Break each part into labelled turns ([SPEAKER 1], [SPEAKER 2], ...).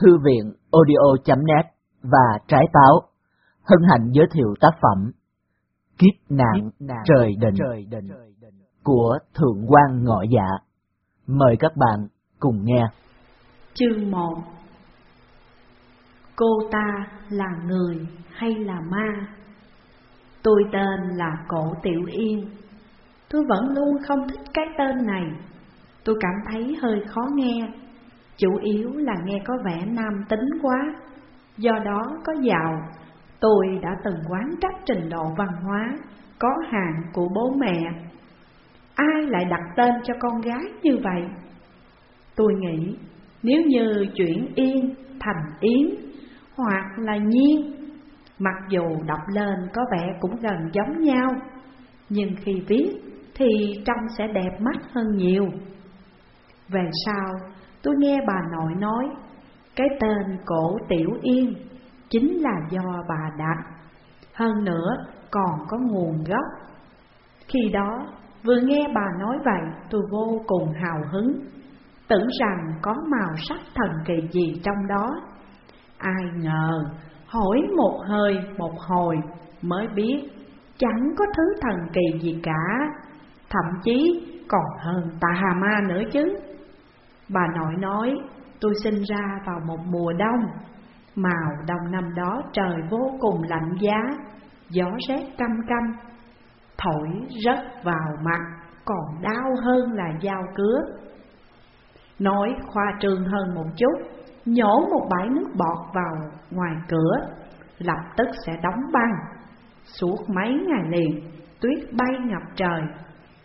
[SPEAKER 1] Thư viện audio.net và Trái Táo hân hạnh giới thiệu tác phẩm Kiếp nạn, trời, định của Thượng quan Ngọ Dạ. Mời các bạn cùng nghe.
[SPEAKER 2] Chương 1 Cô ta là người hay là ma? Tôi tên là Cổ Tiểu Yên. Tôi vẫn luôn không thích cái tên này. Tôi cảm thấy hơi khó nghe Chủ yếu là nghe có vẻ nam tính quá. Do đó có giàu Tôi đã từng quán trách trình độ văn hóa, Có hạn của bố mẹ. Ai lại đặt tên cho con gái như vậy? Tôi nghĩ nếu như chuyển Yên thành Yến, Hoặc là Nhiên, Mặc dù đọc lên có vẻ cũng gần giống nhau, Nhưng khi viết thì trông sẽ đẹp mắt hơn nhiều. Về sau tôi nghe bà nội nói, Cái tên cổ Tiểu Yên chính là do bà đặt. Hơn nữa, còn có nguồn gốc. Khi đó, vừa nghe bà nói vậy, tôi vô cùng hào hứng. Tưởng rằng có màu sắc thần kỳ gì trong đó. Ai ngờ, hỏi một hơi một hồi mới biết Chẳng có thứ thần kỳ gì cả. Thậm chí còn hơn tà ma nữa chứ. Bà nội nói, tôi sinh ra vào một mùa đông. Màu đông năm đó trời vô cùng lạnh giá, Gió rét căm căm. Thổi rất vào mặt, Còn đau hơn là dao cứa. Nói khoa trương hơn một chút, Nhổ một bãi nước bọt vào ngoài cửa, Lập tức sẽ đóng băng. Suốt mấy ngày liền, Tuyết bay ngập trời.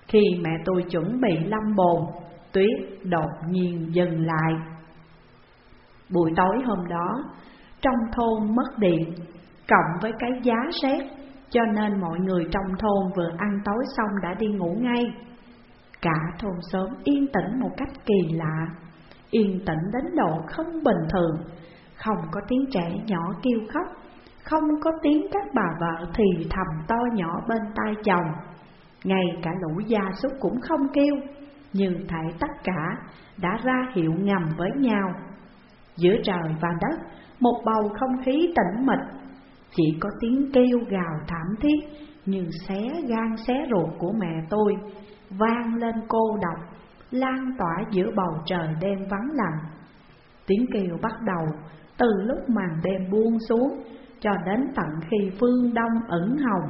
[SPEAKER 2] Khi mẹ tôi chuẩn bị lâm bồn tuyết đột nhiên dừng lại. Buổi tối hôm đó, trong thôn mất điện, cộng với cái giá rét, cho nên mọi người trong thôn vừa ăn tối xong đã đi ngủ ngay. Cả thôn sớm yên tĩnh một cách kỳ lạ, yên tĩnh đến độ không bình thường, không có tiếng trẻ nhỏ kêu khóc, không có tiếng các bà vợ thì thầm to nhỏ bên tai chồng, ngay cả lũ gia súc cũng không kêu như thể tất cả đã ra hiệu ngầm với nhau. Giữa trời và đất, một bầu không khí tĩnh mịch, chỉ có tiếng kêu gào thảm thiết như xé gan xé ruột của mẹ tôi, vang lên cô độc, lan tỏa giữa bầu trời đêm vắng lặng. Tiếng kêu bắt đầu từ lúc màn đêm buông xuống cho đến tận khi phương đông ẩn hồng.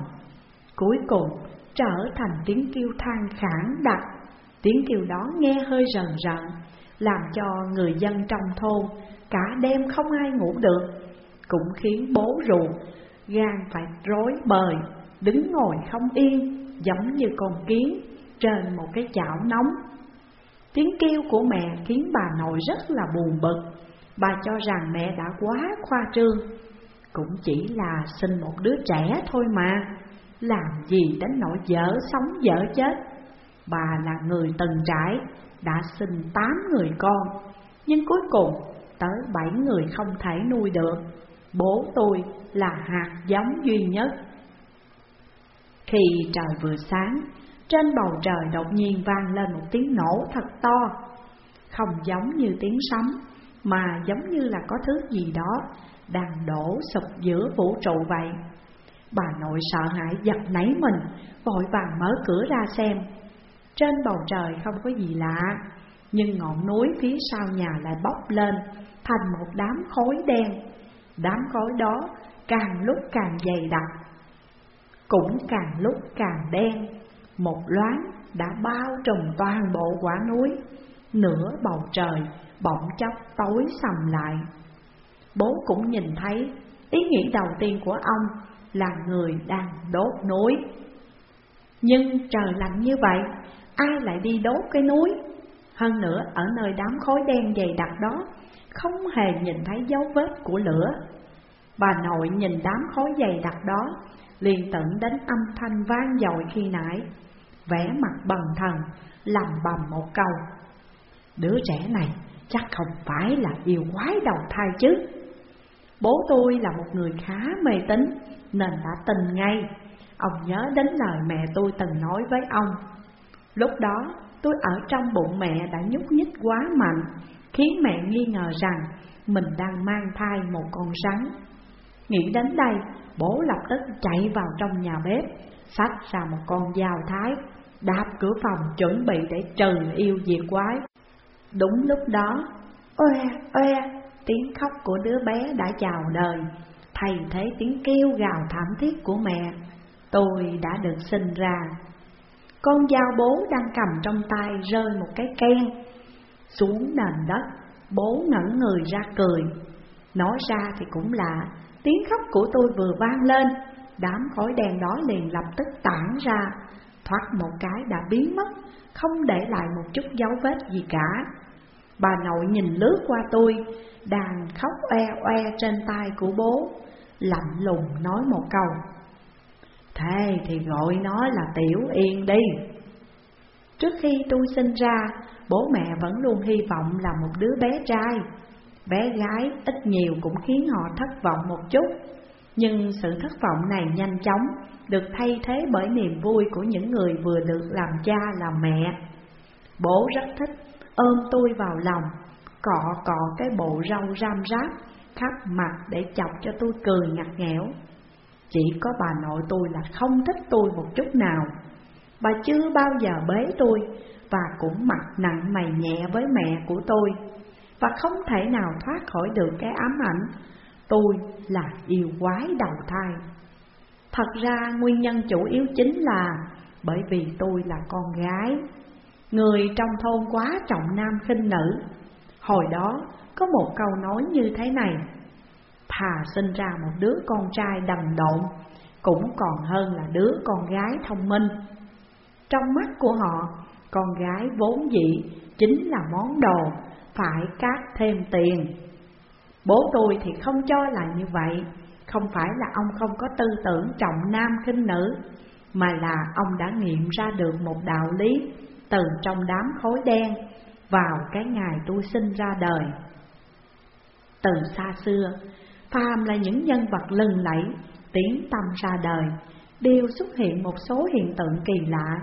[SPEAKER 2] Cuối cùng trở thành tiếng kêu than khản đặc Tiếng kêu đó nghe hơi rần rần, Làm cho người dân trong thôn Cả đêm không ai ngủ được Cũng khiến bố ruột Gan phải rối bời Đứng ngồi không yên Giống như con kiến Trên một cái chảo nóng. Tiếng kêu của mẹ khiến bà nội rất là buồn bực. Bà cho rằng mẹ đã quá khoa trương Cũng chỉ là sinh một đứa trẻ thôi mà Làm gì đến nỗi dở sống dở chết. Bà là người từng trải, đã sinh tám người con. Nhưng cuối cùng tới bảy người không thể nuôi được. Bố tôi là hạt giống duy nhất. Khi trời vừa sáng Trên bầu trời đột nhiên vang lên một tiếng nổ thật to. Không giống như tiếng sấm Mà giống như là có thứ gì đó Đang đổ sụp giữa vũ trụ vậy. Bà nội sợ hãi giật nảy mình Vội vàng mở cửa ra xem trên bầu trời không có gì lạ, Nhưng ngọn núi phía sau nhà lại bốc lên Thành một đám khối đen. Đám khối đó càng lúc càng dày đặc, Cũng càng lúc càng đen. Một loáng đã bao trùm toàn bộ quả núi, Nửa bầu trời bỗng chốc tối sầm lại. Bố cũng nhìn thấy, Ý nghĩ đầu tiên của ông là người đang đốt núi. Nhưng trời lạnh như vậy ai lại đi đốt cái núi. Hơn nữa, ở nơi đám khói đen dày đặc đó, Không hề nhìn thấy dấu vết của lửa. Bà nội nhìn đám khói dày đặc đó, liền tận đến âm thanh vang dội khi nãy, vẻ mặt bần thần làm bầm một câu. Đứa trẻ này, chắc không phải là yêu quái đầu thai chứ. Bố tôi là một người khá mê tín, Nên đã tin ngay. Ông nhớ đến lời mẹ tôi từng nói với ông Lúc đó tôi ở trong bụng mẹ đã nhúc nhích quá mạnh khiến mẹ nghi ngờ rằng mình đang mang thai một con rắn. Nghĩ đến đây, bố lập tức chạy vào trong nhà bếp, xách ra một con dao thái, đạp cửa phòng chuẩn bị để trừ yêu diệt quái. Đúng lúc đó, oe oe, tiếng khóc của đứa bé đã chào đời, thay thế tiếng kêu gào thảm thiết của mẹ. Tôi đã được sinh ra. Con dao bố đang cầm trong tay rơi một cái ken xuống nền đất. Bố ngẩn người ra cười. Nói ra thì cũng lạ Tiếng khóc của tôi vừa vang lên. Đám khói đen đó liền lập tức tản ra, Thoát một cái đã biến mất, Không để lại một chút dấu vết gì cả. Bà nội nhìn lướt qua tôi, Đang khóc oe oe trên tay của bố, Lạnh lùng nói một câu. Thế thì gọi nó là Tiểu Yên đi Trước khi tôi sinh ra bố mẹ vẫn luôn hy vọng là một đứa bé trai. Bé gái ít nhiều cũng khiến họ thất vọng một chút, nhưng sự thất vọng này nhanh chóng được thay thế bởi niềm vui của những người vừa được làm cha làm mẹ. Bố rất thích ôm tôi vào lòng, cọ cọ cái bộ râu ram ráp khắp mặt để chọc cho tôi cười ngặt nghẽo. Chỉ có bà nội tôi là không thích tôi một chút nào. Bà chưa bao giờ bế tôi, và cũng mặt nặng mày nhẹ với mẹ của tôi và không thể nào thoát khỏi được cái ám ảnh tôi là yêu quái đầu thai. Thật ra nguyên nhân chủ yếu chính là bởi vì tôi là con gái. Người trong thôn quá trọng nam khinh nữ. Hồi đó có một câu nói như thế này: Thà sinh ra một đứa con trai đần độn cũng còn hơn là đứa con gái thông minh. Trong mắt của họ, con gái vốn dĩ chính là món đồ phải cát thêm tiền. Bố tôi thì không cho là như vậy, không phải là ông không có tư tưởng trọng nam khinh nữ, mà là ông đã nghiệm ra được một đạo lý từ trong đám khối đen vào cái ngày tôi sinh ra đời. Từ xa xưa, phàm là những nhân vật lừng lẫy, tiếng tâm ra đời, đều xuất hiện một số hiện tượng kỳ lạ.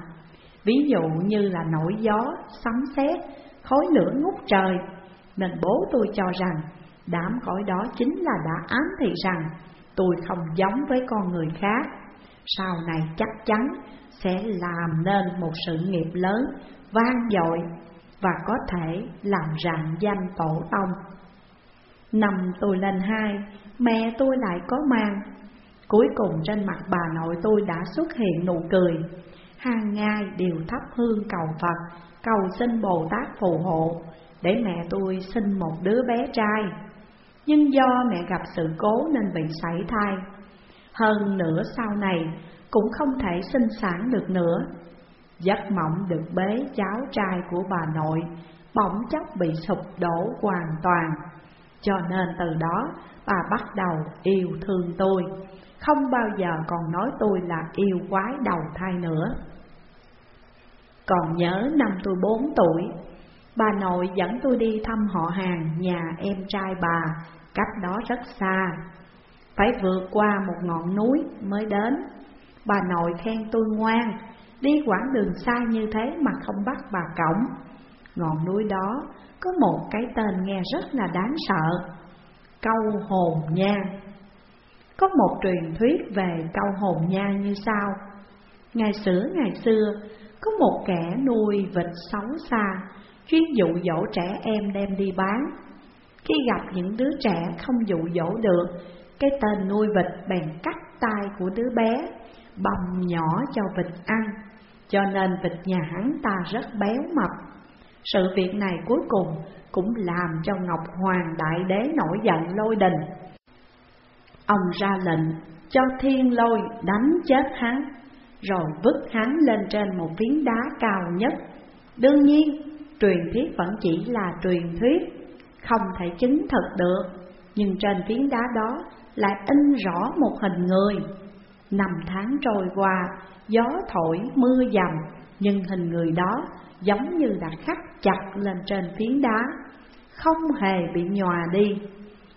[SPEAKER 2] Ví dụ như là nổi gió, sấm sét, khói lửa ngút trời Nên bố tôi cho rằng đám khói đó chính là đã ám thị rằng tôi không giống với con người khác. Sau này chắc chắn sẽ làm nên một sự nghiệp lớn, vang dội Và có thể làm rạng danh tổ tông. Năm tôi lên hai, mẹ tôi lại có mang Cuối cùng trên mặt bà nội tôi đã xuất hiện nụ cười hàng ngày đều thắp hương cầu Phật, cầu xin Bồ Tát phù hộ để mẹ tôi sinh một đứa bé trai. Nhưng do mẹ gặp sự cố nên bị sảy thai. Hơn nữa sau này cũng không thể sinh sản được nữa. Giấc mộng được bế cháu trai của bà nội bỗng chốc bị sụp đổ hoàn toàn. Cho nên từ đó bà bắt đầu yêu thương tôi, không bao giờ còn nói tôi là yêu quái đầu thai nữa. Còn nhớ năm tôi bốn tuổi, bà nội dẫn tôi đi thăm họ hàng nhà em trai bà, cách đó rất xa. Phải vượt qua một ngọn núi mới đến. Bà nội khen tôi ngoan, đi quãng đường xa như thế mà không bắt bà cổng. Ngọn núi đó có một cái tên nghe rất là đáng sợ, câu hồn nha. Có một truyền thuyết về câu hồn nha như sau. Ngày xưa ngày xưa, có một kẻ nuôi vịt xấu xa, chuyên dụ dỗ trẻ em đem đi bán. Khi gặp những đứa trẻ không dụ dỗ được, cái tên nuôi vịt bèn cắt tay của đứa bé, bầm nhỏ cho vịt ăn, cho nên vịt nhà hắn ta rất béo mập. Sự việc này cuối cùng cũng làm cho Ngọc Hoàng Đại Đế nổi giận lôi đình. Ông ra lệnh cho thiên lôi đánh chết hắn rồi vứt hắn lên trên một phiến đá cao nhất. Đương nhiên, truyền thuyết vẫn chỉ là truyền thuyết, không thể chứng thật được, nhưng trên phiến đá đó lại in rõ một hình người. Năm tháng trôi qua, gió thổi mưa dầm, nhưng hình người đó giống như đã khắc chặt lên trên phiến đá, không hề bị nhòa đi.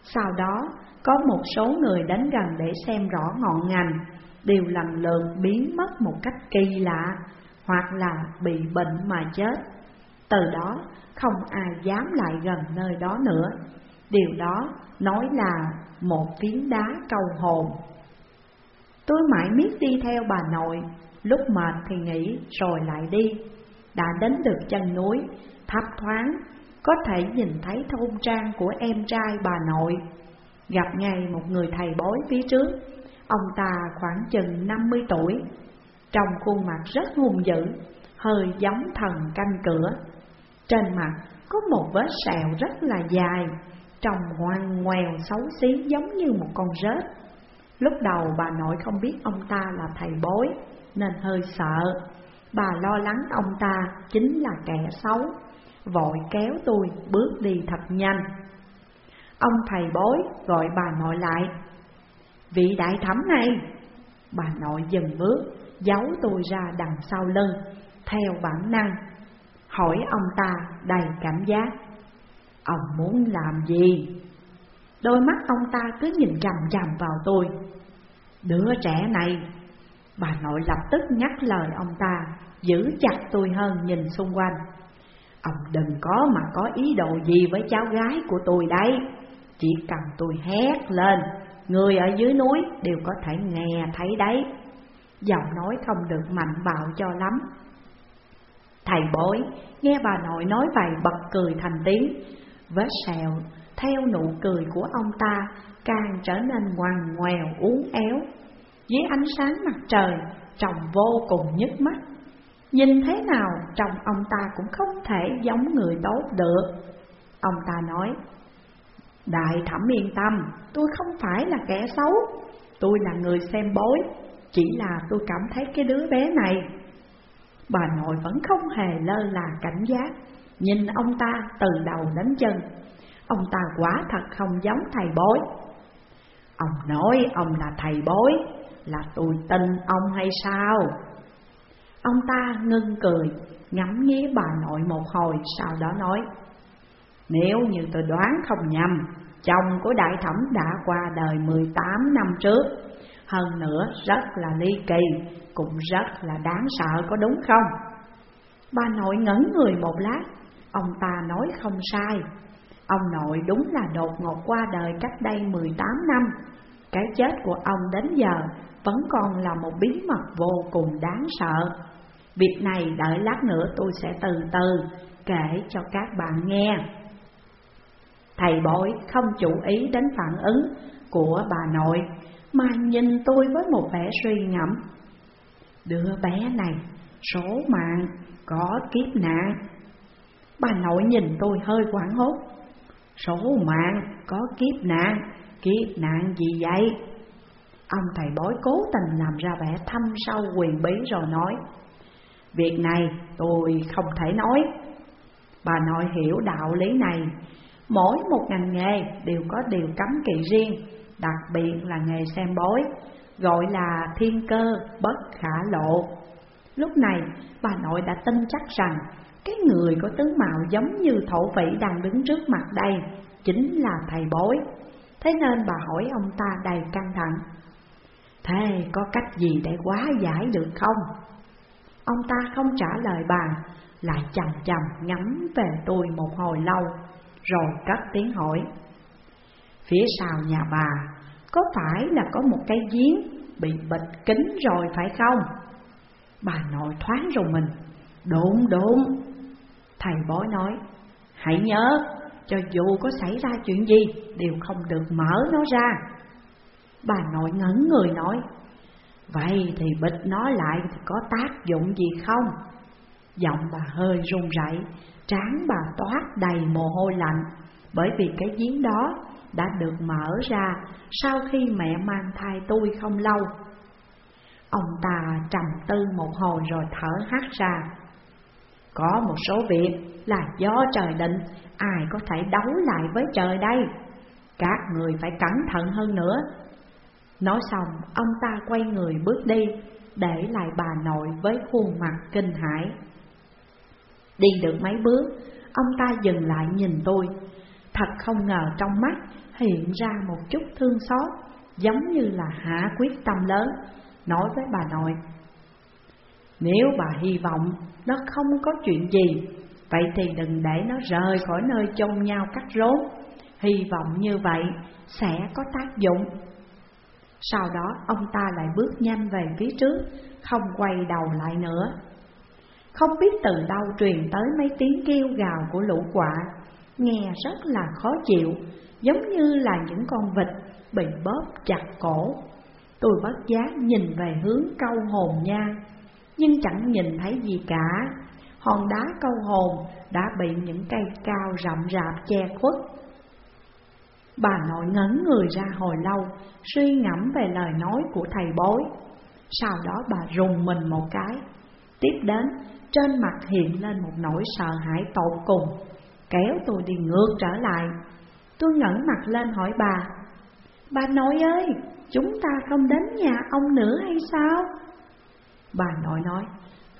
[SPEAKER 2] Sau đó, có một số người đến gần để xem rõ ngọn ngành đều lần lượt biến mất một cách kỳ lạ hoặc là bị bệnh mà chết. Từ đó không ai dám lại gần nơi đó nữa Điều đó nói là một phiến đá cầu hồn Tôi mãi miết đi theo bà nội Lúc mệt thì nghỉ, rồi lại đi. Đã đến được chân núi, Thấp thoáng, Có thể nhìn thấy thôn trang của em trai bà nội. Gặp ngay một người thầy bói phía trước. Ông ta khoảng chừng 50 tuổi. Trong khuôn mặt rất hung dữ, Hơi giống thần canh cửa. Trên mặt có một vết sẹo rất là dài, Trông ngoan ngoèo xấu xí giống như một con rết. Lúc đầu bà nội không biết ông ta là thầy bói. Nên hơi sợ. Bà lo lắng ông ta chính là kẻ xấu, Vội kéo tôi bước đi thật nhanh. Ông thầy bói gọi bà nội lại. Vị đại thẩm này! Bà nội dừng bước, Giấu tôi ra đằng sau lưng, Theo bản năng, Hỏi ông ta đầy cảm giác. Ông muốn làm gì? Đôi mắt ông ta cứ nhìn chằm chằm vào tôi. Đứa trẻ này Bà nội lập tức nhắc lời ông ta, Giữ chặt tôi hơn nhìn xung quanh. Ông đừng có mà có ý đồ gì với cháu gái của tôi đấy. Chỉ cần tôi hét lên, Người ở dưới núi đều có thể nghe thấy đấy. Giọng nói không được mạnh bạo cho lắm. Thầy bối, nghe bà nội nói vậy bật cười thành tiếng. Vết sẹo theo nụ cười của ông ta càng trở nên ngoằn ngoèo, uốn éo. Dưới ánh sáng mặt trời trông vô cùng nhức mắt. Nhìn thế nào trông ông ta cũng không thể giống người tốt được. Ông ta nói Đại thẩm yên tâm, tôi không phải là kẻ xấu. Tôi là người xem bối Chỉ là tôi cảm thấy cái đứa bé này. Bà nội vẫn không hề lơ là cảnh giác Nhìn ông ta từ đầu đến chân. Ông ta quả thật không giống thầy bối. Ông nói ông là thầy bối là tôi tin ông hay sao? Ông ta ngưng cười, Ngắm nghía bà nội một hồi, Sau đó nói, Nếu như tôi đoán không nhầm, Chồng của đại thẩm đã qua đời 18 năm trước. Hơn nữa rất là ly kỳ, Cũng rất là đáng sợ, có đúng không? Bà nội ngẩn người một lát, Ông ta nói không sai. Ông nội đúng là đột ngột qua đời cách đây 18 năm. Cái chết của ông đến giờ vẫn còn là một bí mật vô cùng đáng sợ. Việc này đợi lát nữa tôi sẽ từ từ kể cho các bạn nghe. Thầy bói không chú ý đến phản ứng của bà nội, Mà nhìn tôi với một vẻ suy ngẫm. Đứa bé này, số mạng, có kiếp nạn. Bà nội nhìn tôi hơi hoảng hốt. Số mạng, có kiếp nạn. Kiếp nạn gì vậy? Ông thầy bói cố tình làm ra vẻ thâm sâu quyền bí rồi nói, Việc này tôi không thể nói. Bà nội hiểu đạo lý này. Mỗi một ngành nghề đều có điều cấm kỵ riêng, Đặc biệt là nghề xem bói, Gọi là thiên cơ bất khả lộ. Lúc này, bà nội đã tin chắc rằng Cái người có tướng mạo giống như thổ phỉ đang đứng trước mặt đây Chính là thầy bói. Thế nên bà hỏi ông ta đầy căng thẳng Thế có cách gì để quá giải được không? Ông ta không trả lời bà, Lại chầm chầm ngắm về tôi một hồi lâu, Rồi cất tiếng hỏi Phía sau nhà bà, Có phải là có một cái giếng Bị bịch kính rồi phải không? Bà nội thoáng rùng mình Đúng đúng Thầy bói nói, Hãy nhớ cho dù có xảy ra chuyện gì Đều không được mở nó ra. Bà nội ngẩn người nói Vậy thì bịch nó lại thì có tác dụng gì không? Giọng bà hơi run rẩy, trán bà toát đầy mồ hôi lạnh Bởi vì cái giếng đó đã được mở ra sau khi mẹ mang thai tôi không lâu. Ông ta trầm tư một hồi rồi thở hắt ra. Có một số việc là do trời định Ai có thể đấu lại với trời đây Các người phải cẩn thận hơn nữa Nói xong, ông ta quay người bước đi, để lại bà nội với khuôn mặt kinh hãi. Đi được mấy bước, ông ta dừng lại nhìn tôi. Thật không ngờ trong mắt hiện ra một chút thương xót, giống như là hạ quyết tâm lớn, nói với bà nội. Nếu bà hy vọng nó không có chuyện gì, Vậy thì đừng để nó rời khỏi nơi chôn nhau cắt rốn. Hy vọng như vậy sẽ có tác dụng. Sau đó ông ta lại bước nhanh về phía trước Không quay đầu lại nữa. Không biết từ đâu truyền tới mấy tiếng kêu gào của lũ quạ. Nghe rất là khó chịu Giống như là những con vịt bị bóp chặt cổ. Tôi bất giác nhìn về hướng câu hồn nha. Nhưng chẳng nhìn thấy gì cả. Hòn đá câu hồn đã bị những cây cao rậm rạp che khuất. Bà nội ngấn người ra hồi lâu Suy ngẫm về lời nói của thầy bối. Sau đó bà rùng mình một cái. Tiếp đến trên mặt hiện lên một nỗi sợ hãi tột cùng. Kéo tôi đi ngược trở lại. Tôi ngẩng mặt lên hỏi bà Bà nội ơi, chúng ta không đến nhà ông nữa hay sao? Bà nội nói,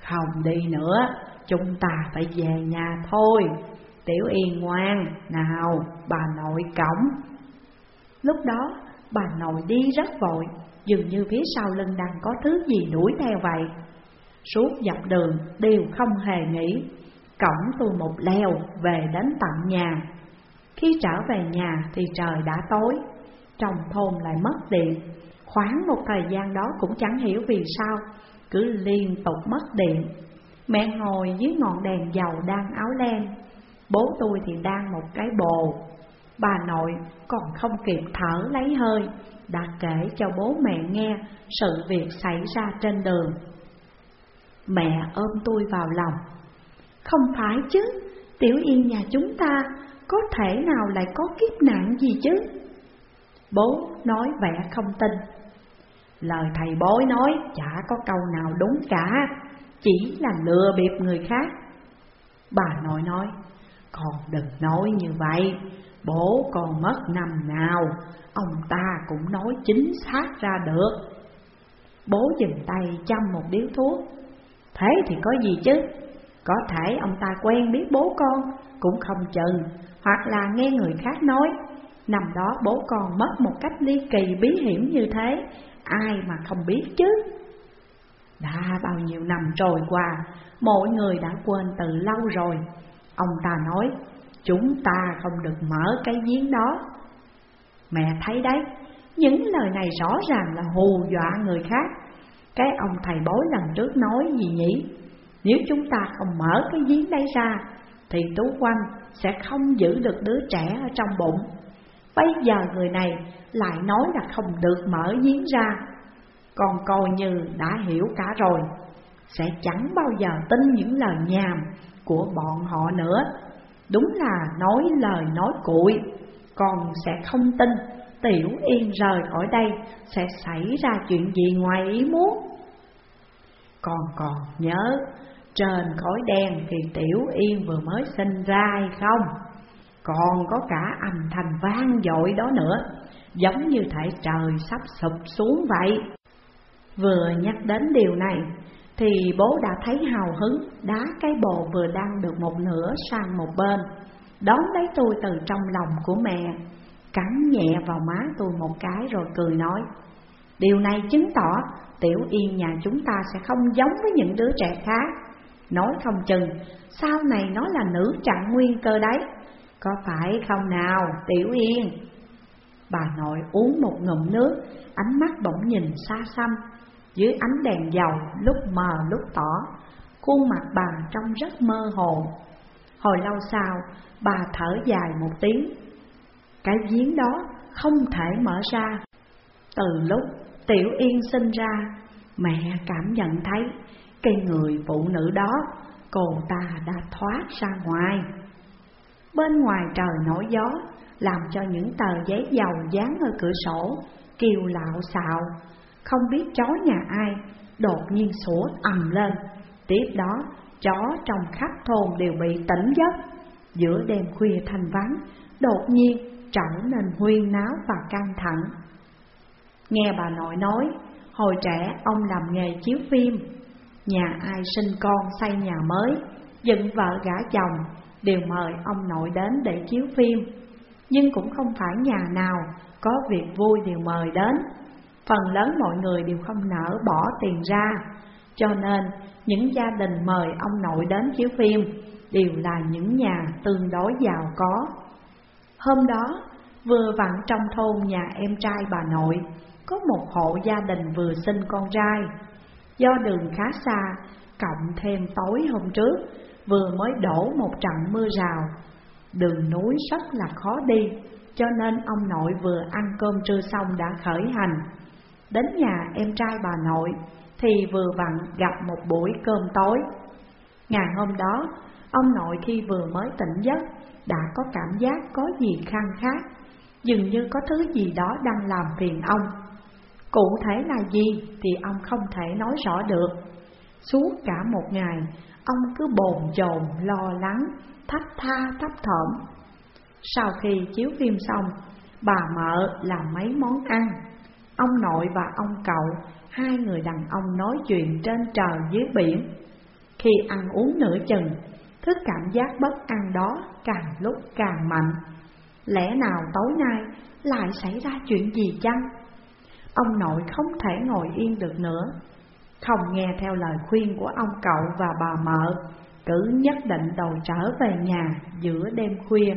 [SPEAKER 2] không đi nữa, chúng ta phải về nhà thôi. Tiểu Yên ngoan, nào bà nội cổng Lúc đó bà nội đi rất vội Dường như phía sau lưng đang có thứ gì đuổi theo vậy. Suốt dọc đường đều không hề nghĩ Cổng tôi một leo về đến tận nhà. Khi trở về nhà thì trời đã tối Trong thôn lại mất điện. Khoảng một thời gian đó cũng chẳng hiểu vì sao cứ liên tục mất điện. Mẹ ngồi dưới ngọn đèn dầu đang áo len. Bố tôi thì đang một cái bồ. Bà nội còn không kịp thở lấy hơi Đã kể cho bố mẹ nghe sự việc xảy ra trên đường. Mẹ ôm tôi vào lòng. Không phải chứ, Tiểu Yên nhà chúng ta có thể nào lại có kiếp nạn gì chứ? Bố nói vẻ không tin. Lời thầy bói nói chả có câu nào đúng cả, Chỉ là lừa bịp người khác. Bà nội nói, Con đừng nói như vậy, Bố còn mất năm nào, Ông ta cũng nói chính xác ra được. Bố dừng tay chăm một điếu thuốc. Thế thì có gì chứ? Có thể ông ta quen biết bố con, Cũng không chừng, Hoặc là nghe người khác nói. Năm đó bố con mất một cách ly kỳ bí hiểm như thế. Ai mà không biết chứ? Đã bao nhiêu năm trôi qua, Mọi người đã quên từ lâu rồi. Ông ta nói, Chúng ta không được mở cái giếng đó. Mẹ thấy đấy, Những lời này rõ ràng là hù dọa người khác. Cái ông thầy bói lần trước nói gì nhỉ? Nếu chúng ta không mở cái giếng đấy ra, Thì Tú Quanh sẽ không giữ được đứa trẻ ở trong bụng. Bây giờ người này lại nói là không được mở giếng ra. Còn coi như đã hiểu cả rồi. Sẽ chẳng bao giờ tin những lời nhàm của bọn họ nữa. Đúng là nói lời nói cuội Còn sẽ không tin Tiểu Yên rời khỏi đây Sẽ xảy ra chuyện gì ngoài ý muốn. Còn còn nhớ, Trên khói đen thì Tiểu Yên vừa mới sinh ra hay không? Còn có cả âm thanh vang dội đó nữa, Giống như thể trời sắp sụp xuống vậy. Vừa nhắc đến điều này, thì bố đã thấy hào hứng, đá cái bồ vừa đang được một nửa sang một bên. Đón lấy tôi từ trong lòng của mẹ, cắn nhẹ vào má tôi một cái rồi cười nói, điều này chứng tỏ tiểu yên nhà chúng ta sẽ không giống với những đứa trẻ khác. Nói không chừng, sau này nó là nữ trạng nguyên cơ đấy có phải không nào, tiểu yên? Bà nội uống một ngụm nước, ánh mắt bỗng nhìn xa xăm, dưới ánh đèn dầu lúc mờ lúc tỏ, Khuôn mặt bà trông rất mơ hồ. Hồi lâu sau, bà thở dài một tiếng. Cái giếng đó không thể mở ra. Từ lúc Tiểu Yên sinh ra, Mẹ cảm nhận thấy Cái người phụ nữ đó, Cô ta đã thoát ra ngoài. Bên ngoài trời nổi gió Làm cho những tờ giấy dầu dán ở cửa sổ Kêu lạo xạo không biết chó nhà ai, đột nhiên sủa ầm lên. Tiếp đó, chó trong khắp thôn đều bị tỉnh giấc. Giữa đêm khuya thanh vắng, đột nhiên trở nên huyên náo và căng thẳng. Nghe bà nội nói, hồi trẻ ông làm nghề chiếu phim, nhà ai sinh con xây nhà mới, dựng vợ gả chồng, đều mời ông nội đến để chiếu phim. Nhưng cũng không phải nhà nào có việc vui đều mời đến phần lớn mọi người đều không nỡ bỏ tiền ra, cho nên những gia đình mời ông nội đến chiếu phim đều là những nhà tương đối giàu có. Hôm đó, vừa vặn trong thôn nhà em trai bà nội, có một hộ gia đình vừa sinh con trai. Do đường khá xa, cộng thêm tối hôm trước, vừa mới đổ một trận mưa rào. Đường núi rất là khó đi, cho nên ông nội vừa ăn cơm trưa xong đã khởi hành. Đến nhà em trai bà nội thì vừa vặn gặp một buổi cơm tối. Ngày hôm đó, ông nội khi vừa mới tỉnh giấc đã có cảm giác có gì khăng khác, dường như có thứ gì đó đang làm phiền ông. Cụ thể là gì thì ông không thể nói rõ được. Suốt cả một ngày, ông cứ bồn chồn lo lắng, thấp tha thấp thỏm. Sau khi chiếu phim xong, bà mợ làm mấy món ăn. Ông nội và ông cậu, hai người đàn ông nói chuyện trên trời dưới biển. Khi ăn uống nửa chừng, thức cảm giác bất an đó càng lúc càng mạnh. Lẽ nào tối nay lại xảy ra chuyện gì chăng? Ông nội không thể ngồi yên được nữa không nghe theo lời khuyên của ông cậu và bà mợ Cứ nhất định đầu trở về nhà giữa đêm khuya.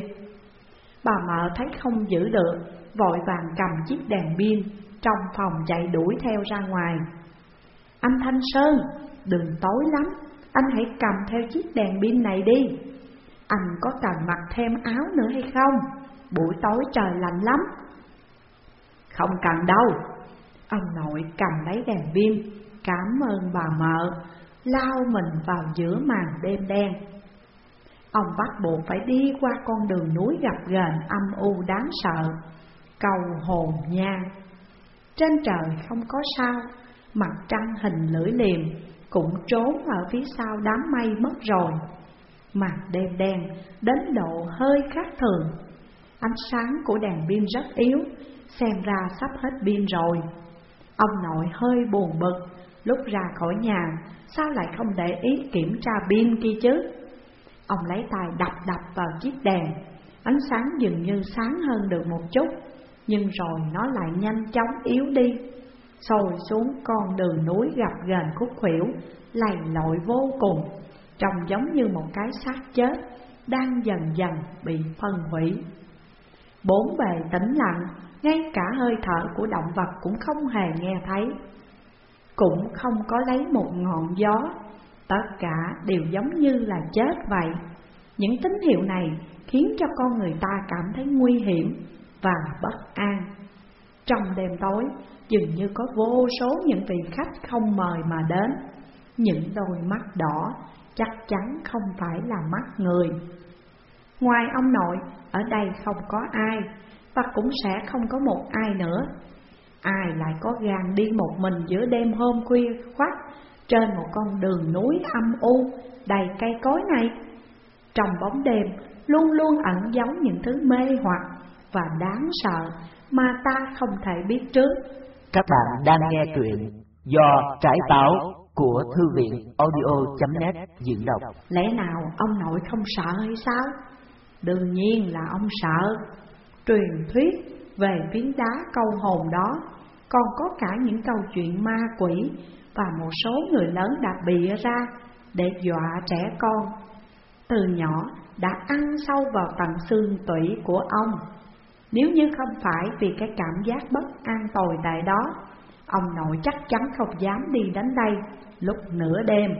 [SPEAKER 2] Bà mợ thấy không giữ được Vội vàng cầm chiếc đèn pin Trong phòng chạy đuổi theo ra ngoài. Anh Thanh Sơn, đừng tối lắm Anh hãy cầm theo chiếc đèn pin này đi. Anh có cần mặc thêm áo nữa hay không? Buổi tối trời lạnh lắm. Không cần đâu. Ông nội cầm lấy đèn pin, cảm ơn bà mợ, lao mình vào giữa màn đêm đen. Ông bắt buộc phải đi qua con đường núi gập ghềnh âm u đáng sợ, cầu hồn nha. Trên trời không có sao, mặt trăng hình lưỡi liềm cũng trốn ở phía sau đám mây mất rồi. Mặt đêm đen đến độ hơi khác thường, ánh sáng của đèn pin rất yếu, xem ra sắp hết pin rồi. Ông nội hơi buồn bực, lúc ra khỏi nhà, sao lại không để ý kiểm tra pin kia chứ? Ông lấy tay đập đập vào chiếc đèn, ánh sáng dường như sáng hơn được một chút, nhưng rồi nó lại nhanh chóng yếu đi. Sồi xuống con đường núi gặp ghềnh khúc khuỷu, lầy lội vô cùng, trông giống như một cái xác chết, đang dần dần bị phân hủy. Bốn bề tĩnh lặng, ngay cả hơi thở của động vật cũng không hề nghe thấy cũng không có lấy một ngọn gió. Tất cả đều giống như là chết vậy. Những tín hiệu này khiến cho con người ta cảm thấy nguy hiểm và bất an. Trong đêm tối dường như có vô số những vị khách không mời mà đến. Những đôi mắt đỏ chắc chắn không phải là mắt người. Ngoài ông nội, ở đây không có ai và cũng sẽ không có một ai nữa. Ai lại có gan đi một mình giữa đêm hôm khuya khoắt trên một con đường núi âm u đầy cây cối này? Trong bóng đêm luôn luôn ẩn giấu những thứ mê hoặc và đáng sợ mà ta không thể biết trước.
[SPEAKER 1] Các bạn đang nghe truyện do Trải Táo của Thư viện audio.net diễn đọc.
[SPEAKER 2] Lẽ nào ông nội không sợ hay sao? Đương nhiên là ông sợ truyền thuyết về phiến đá câu hồn đó, còn có cả những câu chuyện ma quỷ và một số người lớn đã bịa ra để dọa trẻ con. Từ nhỏ đã ăn sâu vào tận xương tủy của ông. Nếu như không phải vì cái cảm giác bất an tồi tại đó, ông nội chắc chắn không dám đi đến đây lúc nửa đêm.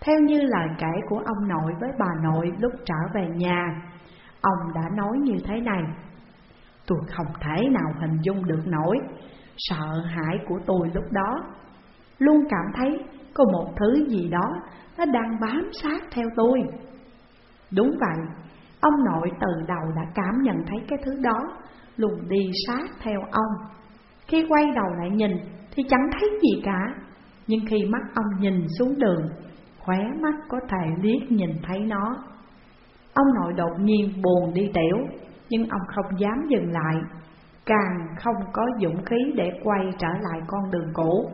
[SPEAKER 2] Theo như lời kể của ông nội với bà nội lúc trở về nhà, ông đã nói như thế này. Tôi không thể nào hình dung được nổi. Sợ hãi của tôi lúc đó. Luôn cảm thấy có một thứ gì đó Nó đang bám sát theo tôi. Đúng vậy, Ông nội từ đầu đã cảm nhận thấy cái thứ đó, Luôn đi sát theo ông. Khi quay đầu lại nhìn Thì chẳng thấy gì cả. Nhưng khi mắt ông nhìn xuống đường, Khóe mắt có thể liếc nhìn thấy nó. Ông nội đột nhiên buồn đi tiểu nhưng ông không dám dừng lại, càng không có dũng khí để quay trở lại con đường cũ.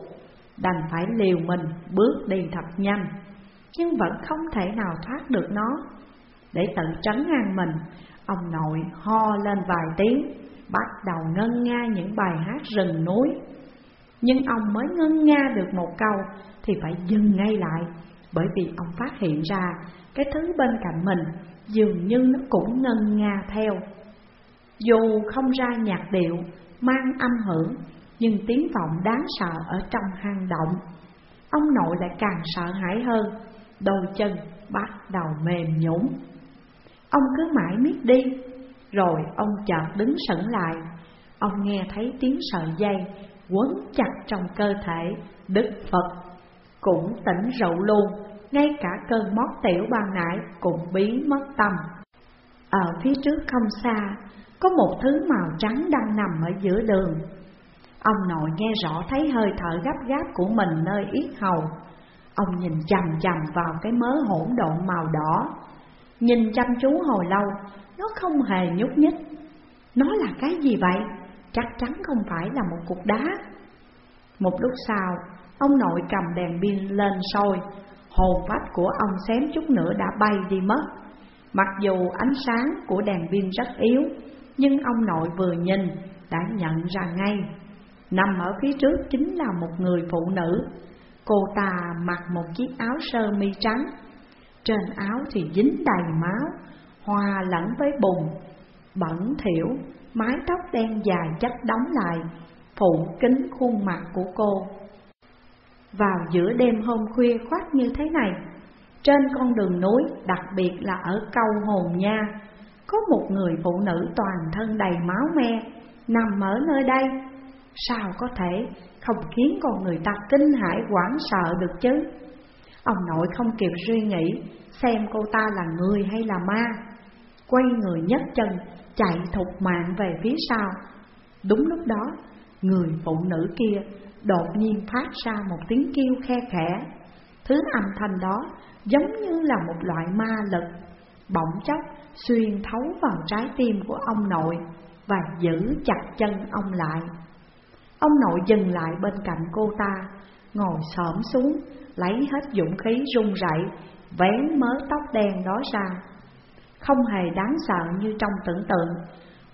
[SPEAKER 2] Đành phải liều mình bước đi thật nhanh, nhưng vẫn không thể nào thoát được nó. Để tự trấn an mình, ông nội ho lên vài tiếng, bắt đầu ngân nga những bài hát rừng núi. Nhưng ông mới ngân nga được một câu thì phải dừng ngay lại, bởi vì ông phát hiện ra cái thứ bên cạnh mình dường như nó cũng ngân nga theo. Dù không ra nhạc điệu, mang âm hưởng, nhưng tiếng vọng đáng sợ ở trong hang động. Ông nội lại càng sợ hãi hơn, đôi chân bắt đầu mềm nhũn. Ông cứ mãi miết đi, rồi ông chợt đứng sững lại. Ông nghe thấy tiếng sợi dây quấn chặt trong cơ thể, Đức Phật cũng tỉnh rượu luôn, ngay cả cơn mót tiểu ban nãy cũng biến mất tâm. Ở phía trước không xa, có một thứ màu trắng đang nằm ở giữa đường. Ông nội nghe rõ thấy hơi thở gấp gáp của mình nơi yết hầu. Ông nhìn chằm chằm vào cái mớ hỗn độn màu đỏ. Nhìn chăm chú hồi lâu, nó không hề nhúc nhích. Nó là cái gì vậy? Chắc chắn không phải là một cục đá. Một lúc sau, ông nội cầm đèn pin lên soi, hồn phách của ông xém chút nữa đã bay đi mất. Mặc dù ánh sáng của đèn pin rất yếu, nhưng ông nội vừa nhìn đã nhận ra ngay. Nằm ở phía trước chính là một người phụ nữ. Cô ta mặc một chiếc áo sơ mi trắng, trên áo thì dính đầy máu, hòa lẫn với bùn, bẩn thỉu mái tóc đen dài chất đóng lại, phủ kính khuôn mặt của cô. Vào giữa đêm hôm khuya khoát như thế này, trên con đường núi, đặc biệt là ở câu hồn nha, có một người phụ nữ toàn thân đầy máu me nằm ở nơi đây. Sao có thể không khiến con người ta kinh hãi hoảng sợ được chứ? Ông nội không kịp suy nghĩ xem cô ta là người hay là ma. Quay người nhấc chân, chạy thục mạng về phía sau. Đúng lúc đó, người phụ nữ kia đột nhiên phát ra một tiếng kêu khe khẽ. Thứ âm thanh đó giống như là một loại ma lực, bỗng chốc xuyên thấu vào trái tim của ông nội và giữ chặt chân ông lại. Ông nội dừng lại bên cạnh cô ta, ngồi xổm xuống, lấy hết dũng khí run rẩy, vén mớ tóc đen đó ra. Không hề đáng sợ như trong tưởng tượng,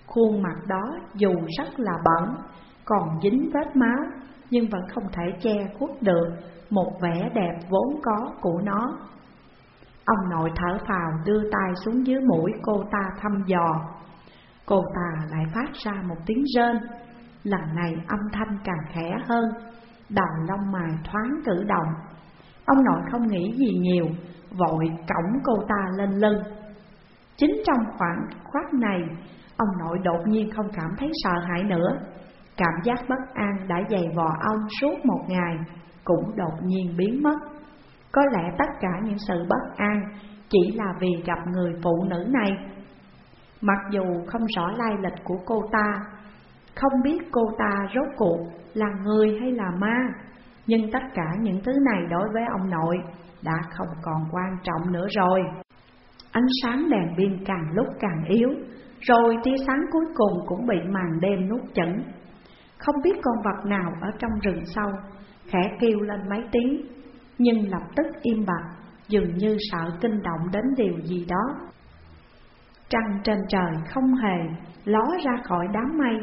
[SPEAKER 2] khuôn mặt đó dù rất là bẩn, còn dính vết máu, nhưng vẫn không thể che khuất được một vẻ đẹp vốn có của nó. Ông nội thở phào, đưa tay xuống dưới mũi cô ta thăm dò. Cô ta lại phát ra một tiếng rên. Lần này âm thanh càng khẽ hơn, Đầu lông mày thoáng cử động. Ông nội không nghĩ gì nhiều, Vội cõng cô ta lên lưng. Chính trong khoảng khoát này, Ông nội đột nhiên không cảm thấy sợ hãi nữa. Cảm giác bất an đã dày vò ông suốt một ngày, Cũng đột nhiên biến mất có lẽ tất cả những sự bất an chỉ là vì gặp người phụ nữ này. Mặc dù không rõ lai lịch của cô ta, không biết cô ta rốt cuộc là người hay là ma, nhưng tất cả những thứ này đối với ông nội đã không còn quan trọng nữa rồi. Ánh sáng đèn pin càng lúc càng yếu, rồi tia sáng cuối cùng cũng bị màn đêm nuốt chửng. Không biết con vật nào ở trong rừng sâu, khẽ kêu lên mấy tiếng nhưng lập tức im bặt, dường như sợ kinh động đến điều gì đó. Trăng trên trời không hề ló ra khỏi đám mây.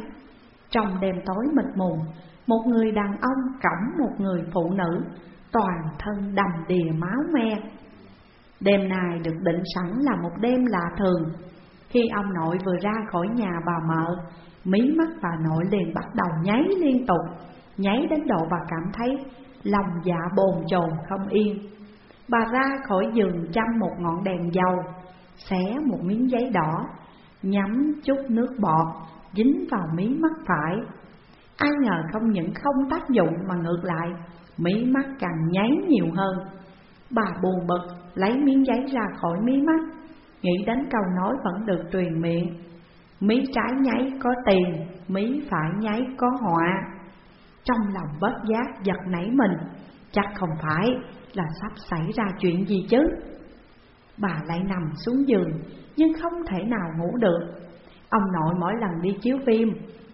[SPEAKER 2] Trong đêm tối mịt mù, một người đàn ông cõng một người phụ nữ, toàn thân đầm đìa máu me. Đêm này được định sẵn là một đêm lạ thường. Khi ông nội vừa ra khỏi nhà bà mợ, mí mắt bà nội liền bắt đầu nháy liên tục, nháy đến độ bà cảm thấy lòng dạ bồn chồn không yên. Bà ra khỏi giường chăm một ngọn đèn dầu, xé một miếng giấy đỏ, nhắm chút nước bọt dính vào mí mắt phải. Ai ngờ không những không tác dụng mà ngược lại, mí mắt càng nháy nhiều hơn. Bà buồn bực lấy miếng giấy ra khỏi mí mắt, nghĩ đến câu nói vẫn được truyền miệng. Mí trái nháy có tiền, mí phải nháy có họa. Trong lòng bất giác giật nảy mình. Chắc không phải là sắp xảy ra chuyện gì chứ. Bà lại nằm xuống giường, Nhưng không thể nào ngủ được. Ông nội mỗi lần đi chiếu phim,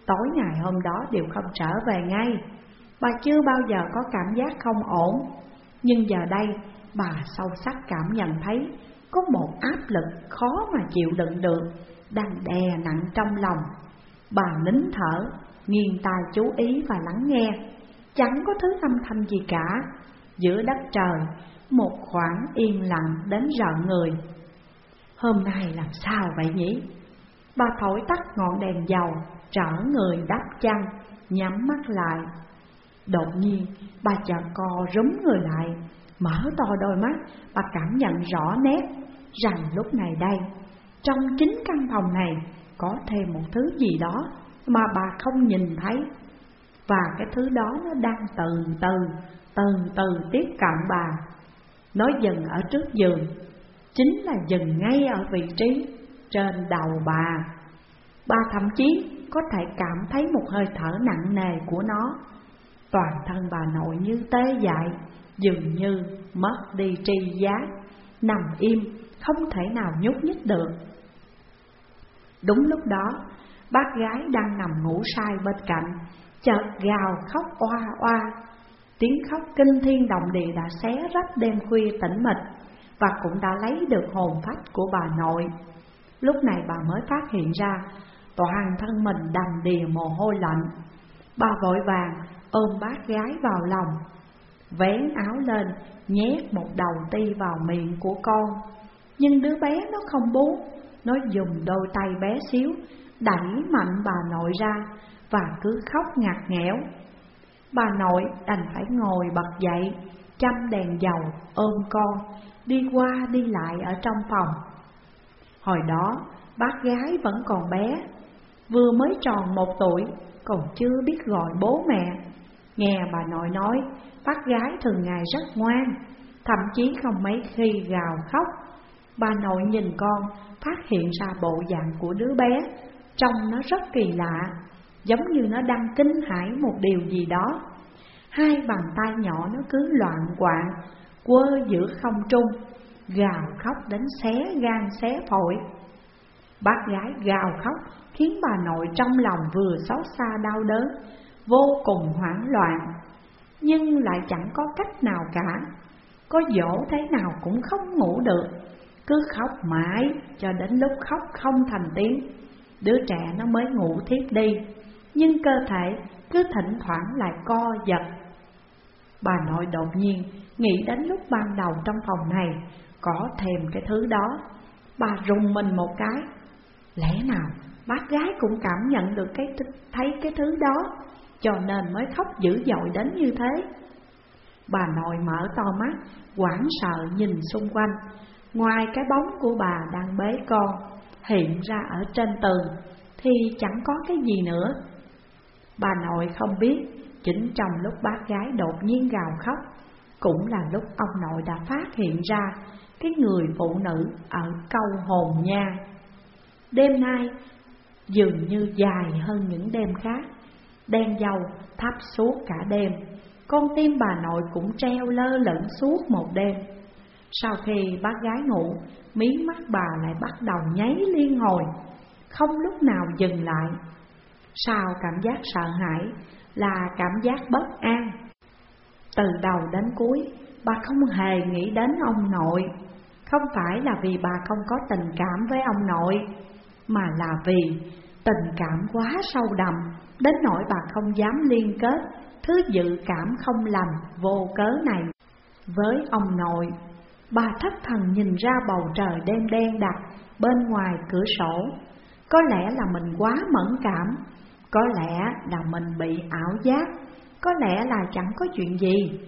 [SPEAKER 2] Tối ngày hôm đó đều không trở về ngay. Bà chưa bao giờ có cảm giác không ổn. Nhưng giờ đây, bà sâu sắc cảm nhận thấy Có một áp lực khó mà chịu đựng được Đang đè nặng trong lòng. Bà nín thở nghiêng tai chú ý và lắng nghe, chẳng có thứ âm thanh gì cả, giữa đất trời một khoảng yên lặng đến rợn người. Hôm nay làm sao vậy nhỉ? Bà thổi tắt ngọn đèn dầu, trở người đắp chăn, nhắm mắt lại. Đột nhiên, bà chợt co rúm người lại, mở to đôi mắt, bà cảm nhận rõ nét rằng lúc này đây, trong chính căn phòng này có thêm một thứ gì đó mà bà không nhìn thấy. Và cái thứ đó nó đang từ từ, từ từ tiếp cận bà. Nó dừng ở trước giường, chính là dừng ngay ở vị trí trên đầu bà. Bà thậm chí có thể cảm thấy một hơi thở nặng nề của nó. Toàn thân bà nội như tê dại, dường như mất đi tri giác, nằm im, không thể nào nhúc nhích được. Đúng lúc đó, bác gái đang nằm ngủ say bên cạnh, chợt gào khóc oa oa. Tiếng khóc kinh thiên động địa đã xé rách đêm khuya tĩnh mịch và cũng đã lấy được hồn phách của bà nội. Lúc này bà mới phát hiện ra toàn thân mình đầm đìa mồ hôi lạnh. Bà vội vàng ôm bác gái vào lòng, vén áo lên, nhét một đầu ti vào miệng của con. Nhưng đứa bé nó không bú, nó dùng đôi tay bé xíu, đẩy mạnh bà nội ra và cứ khóc ngặt nghẽo. Bà nội đành phải ngồi bật dậy, chăm đèn dầu, ôm con, đi qua đi lại ở trong phòng. Hồi đó, bác gái vẫn còn bé, vừa mới tròn một tuổi, còn chưa biết gọi bố mẹ. Nghe bà nội nói, bác gái thường ngày rất ngoan, thậm chí không mấy khi gào khóc. Bà nội nhìn con, phát hiện ra bộ dạng của đứa bé, trông nó rất kỳ lạ, giống như nó đang kinh hãi một điều gì đó. Hai bàn tay nhỏ nó cứ loạn quạng, quơ giữa không trung, gào khóc đến xé gan xé phổi. Bác gái gào khóc khiến bà nội trong lòng vừa xót xa đau đớn, vô cùng hoảng loạn, nhưng lại chẳng có cách nào cả. Có dỗ thế nào cũng không ngủ được, cứ khóc mãi cho đến lúc khóc không thành tiếng. Đứa trẻ nó mới ngủ thiếp đi, nhưng cơ thể cứ thỉnh thoảng lại co giật. Bà nội đột nhiên nghĩ đến lúc ban đầu trong phòng này có thêm cái thứ đó. Bà rùng mình một cái, lẽ nào bác gái cũng cảm nhận được cái thấy cái thứ đó, cho nên mới khóc dữ dội đến như thế. Bà nội mở to mắt, hoảng sợ nhìn xung quanh, ngoài cái bóng của bà đang bế con hiện ra ở trên tường thì chẳng có cái gì nữa. Bà nội không biết, chính trong lúc bác gái đột nhiên gào khóc, cũng là lúc ông nội đã phát hiện ra cái người phụ nữ ở câu hồn nha. Đêm nay dường như dài hơn những đêm khác, đèn dầu thắp suốt cả đêm, con tim bà nội cũng treo lơ lửng suốt một đêm. Sau khi bác gái ngủ, mí mắt bà lại bắt đầu nháy liên hồi, không lúc nào dừng lại. Sau cảm giác sợ hãi là cảm giác bất an. Từ đầu đến cuối, bà không hề nghĩ đến ông nội. Không phải là vì bà không có tình cảm với ông nội, mà là vì tình cảm quá sâu đậm, đến nỗi bà không dám liên kết thứ dự cảm không lành vô cớ này với ông nội. Bà thất thần nhìn ra bầu trời đêm đen đặc bên ngoài cửa sổ. Có lẽ là mình quá mẫn cảm, có lẽ là mình bị ảo giác, có lẽ là chẳng có chuyện gì.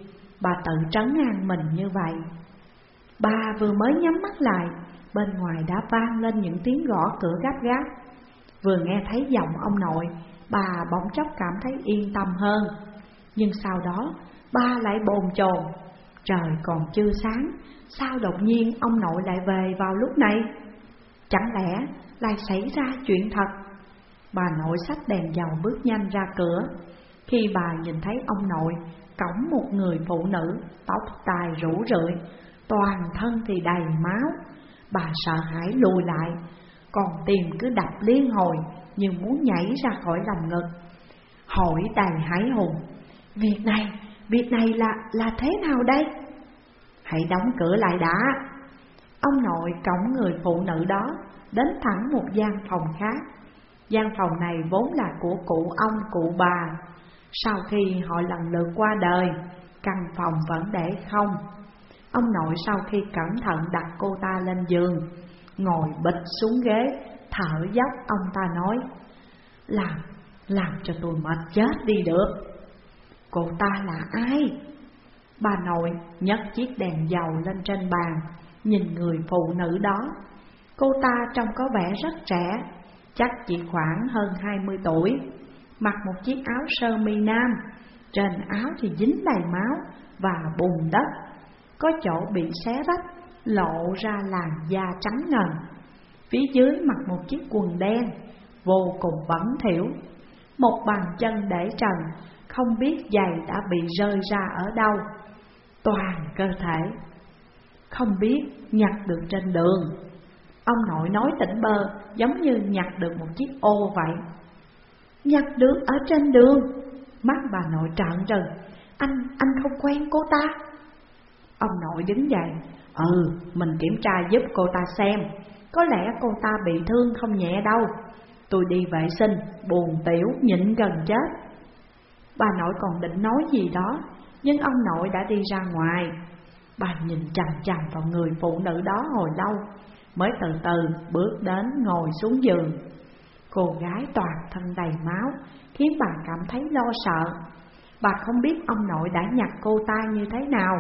[SPEAKER 2] Bà tự trấn an mình như vậy. Bà vừa mới nhắm mắt lại, bên ngoài đã vang lên những tiếng gõ cửa gấp gáp. Vừa nghe thấy giọng ông nội, bà bỗng chốc cảm thấy yên tâm hơn. Nhưng sau đó, ba lại bồn chồn. Trời còn chưa sáng, sao đột nhiên ông nội lại về vào lúc này? Chẳng lẽ lại xảy ra chuyện thật? Bà nội sách đèn dầu bước nhanh ra cửa. Khi bà nhìn thấy ông nội cõng một người phụ nữ, tóc tài rủ rượi, toàn thân thì đầy máu. Bà sợ hãi lùi lại, còn tìm cứ đập liên hồi như muốn nhảy ra khỏi lòng ngực. Hỏi đầy hãi hùng, việc này, việc này là là thế nào đây? Hãy đóng cửa lại đã. Ông nội cõng người phụ nữ đó đến thẳng một gian phòng khác. Gian phòng này vốn là của cụ ông, cụ bà. Sau khi họ lần lượt qua đời, căn phòng vẫn để không Ông nội sau khi cẩn thận đặt cô ta lên giường Ngồi bịch xuống ghế Thở dốc ông ta nói Làm, làm cho tôi mệt chết đi được Cô ta là ai? Bà nội nhấc chiếc đèn dầu lên trên bàn, Nhìn người phụ nữ đó. Cô ta trông có vẻ rất trẻ, Chắc chỉ khoảng hơn 20 tuổi, Mặc một chiếc áo sơ mi nam. Trên áo thì dính đầy máu và bùn đất, Có chỗ bị xé rách, Lộ ra làn da trắng ngần. Phía dưới mặc một chiếc quần đen, Vô cùng bẩn thỉu. Một bàn chân để trần, Không biết giày đã bị rơi ra ở đâu. Toàn cơ thể. Không biết nhặt được trên đường. Ông nội nói tỉnh bơ Giống như nhặt được một chiếc ô vậy. Nhặt được ở trên đường. Mắt bà nội trợn trừng Anh, anh không quen cô ta. Ông nội đứng dậy. Ừ, mình kiểm tra giúp cô ta xem. Có lẽ cô ta bị thương không nhẹ đâu. Tôi đi vệ sinh, buồn tiểu, nhịn gần chết. Bà nội còn định nói gì đó. Nhưng ông nội đã đi ra ngoài. Bà nhìn chằm chằm vào người phụ nữ đó hồi lâu, Mới từ từ bước đến ngồi xuống giường. Cô gái toàn thân đầy máu, Khiến bà cảm thấy lo sợ. Bà không biết ông nội đã nhặt cô ta như thế nào,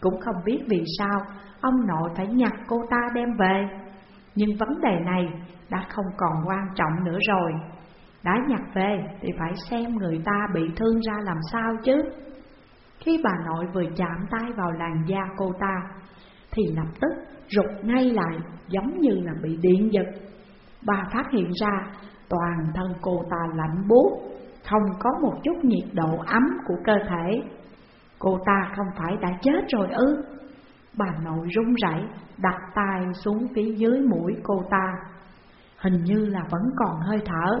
[SPEAKER 2] Cũng không biết vì sao ông nội phải nhặt cô ta đem về. Nhưng vấn đề này đã không còn quan trọng nữa rồi. Đã nhặt về thì phải xem người ta bị thương ra làm sao chứ. Khi bà nội vừa chạm tay vào làn da cô ta, Thì lập tức rụt ngay lại, giống như là bị điện giật. Bà phát hiện ra, toàn thân cô ta lạnh buốt, Không có một chút nhiệt độ ấm của cơ thể. Cô ta không phải đã chết rồi ư? Bà nội run rẩy, đặt tay xuống phía dưới mũi cô ta. Hình như là vẫn còn hơi thở.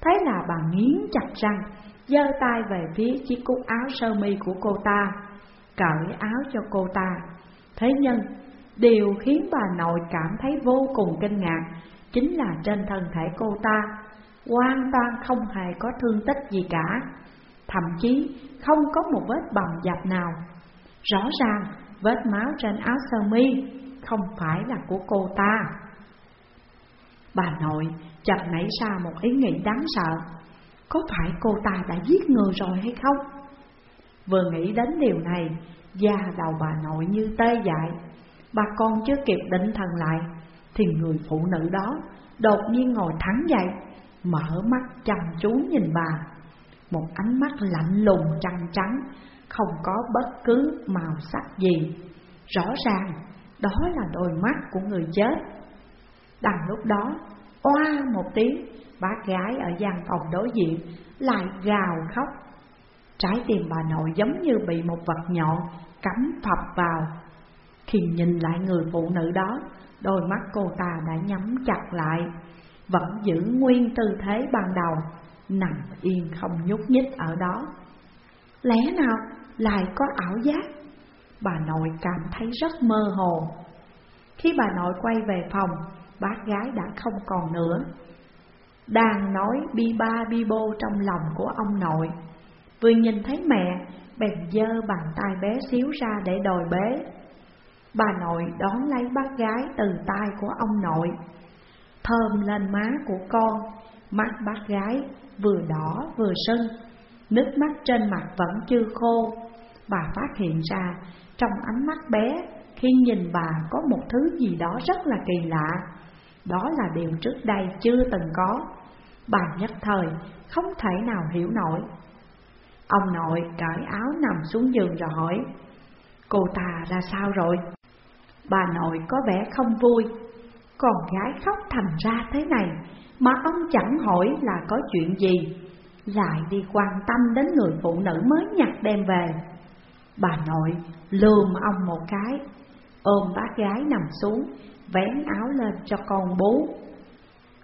[SPEAKER 2] Thế là bà nghiến chặt răng giơ tay về phía chiếc cúc áo sơ mi của cô ta, Cởi áo cho cô ta. Thế nhưng, Điều khiến bà nội cảm thấy vô cùng kinh ngạc Chính là trên thân thể cô ta Hoàn toàn không hề có thương tích gì cả. Thậm chí, không có một vết bầm dập nào. Rõ ràng, vết máu trên áo sơ mi Không phải là của cô ta. Bà nội chợt nảy ra một ý nghĩ đáng sợ. Có phải cô ta đã giết người rồi hay không? Vừa nghĩ đến điều này, Da đầu bà nội như tê dại. Bà con chưa kịp định thần lại, Thì người phụ nữ đó đột nhiên ngồi thẳng dậy, Mở mắt chăm chú nhìn bà. Một ánh mắt lạnh lùng trăng trắng, Không có bất cứ màu sắc gì. Rõ ràng, đó là đôi mắt của người chết. Đằng lúc đó, Oa một tiếng Bác gái ở gian phòng đối diện Lại gào khóc. Trái tim bà nội giống như bị một vật nhọn Cắm phập vào. Khi nhìn lại người phụ nữ đó, Đôi mắt cô ta đã nhắm chặt lại, Vẫn giữ nguyên tư thế ban đầu, Nằm yên không nhúc nhích ở đó. Lẽ nào lại có ảo giác? Bà nội cảm thấy rất mơ hồ. Khi bà nội quay về phòng, Bác gái đã không còn nữa. Đang nói bi ba bi bô trong lòng của ông nội. Vừa nhìn thấy mẹ, Bèn dơ bàn tay bé xíu ra để đòi bế. Bà nội đón lấy bác gái từ tay của ông nội. Thơm lên má của con, Mắt bác gái vừa đỏ vừa sưng, Nước mắt trên mặt vẫn chưa khô. Bà phát hiện ra, trong ánh mắt bé, Khi nhìn bà có một thứ gì đó rất là kỳ lạ. Đó là điều trước đây chưa từng có. Bà nhất thời, không thể nào hiểu nổi. Ông nội cởi áo nằm xuống giường rồi hỏi, Cô ta ra sao rồi? Bà nội có vẻ không vui. Con gái khóc thành ra thế này Mà ông chẳng hỏi là có chuyện gì. Lại đi quan tâm đến người phụ nữ mới nhặt đem về. Bà nội lườm ông một cái, Ôm bác gái nằm xuống, Vén áo lên cho con bú.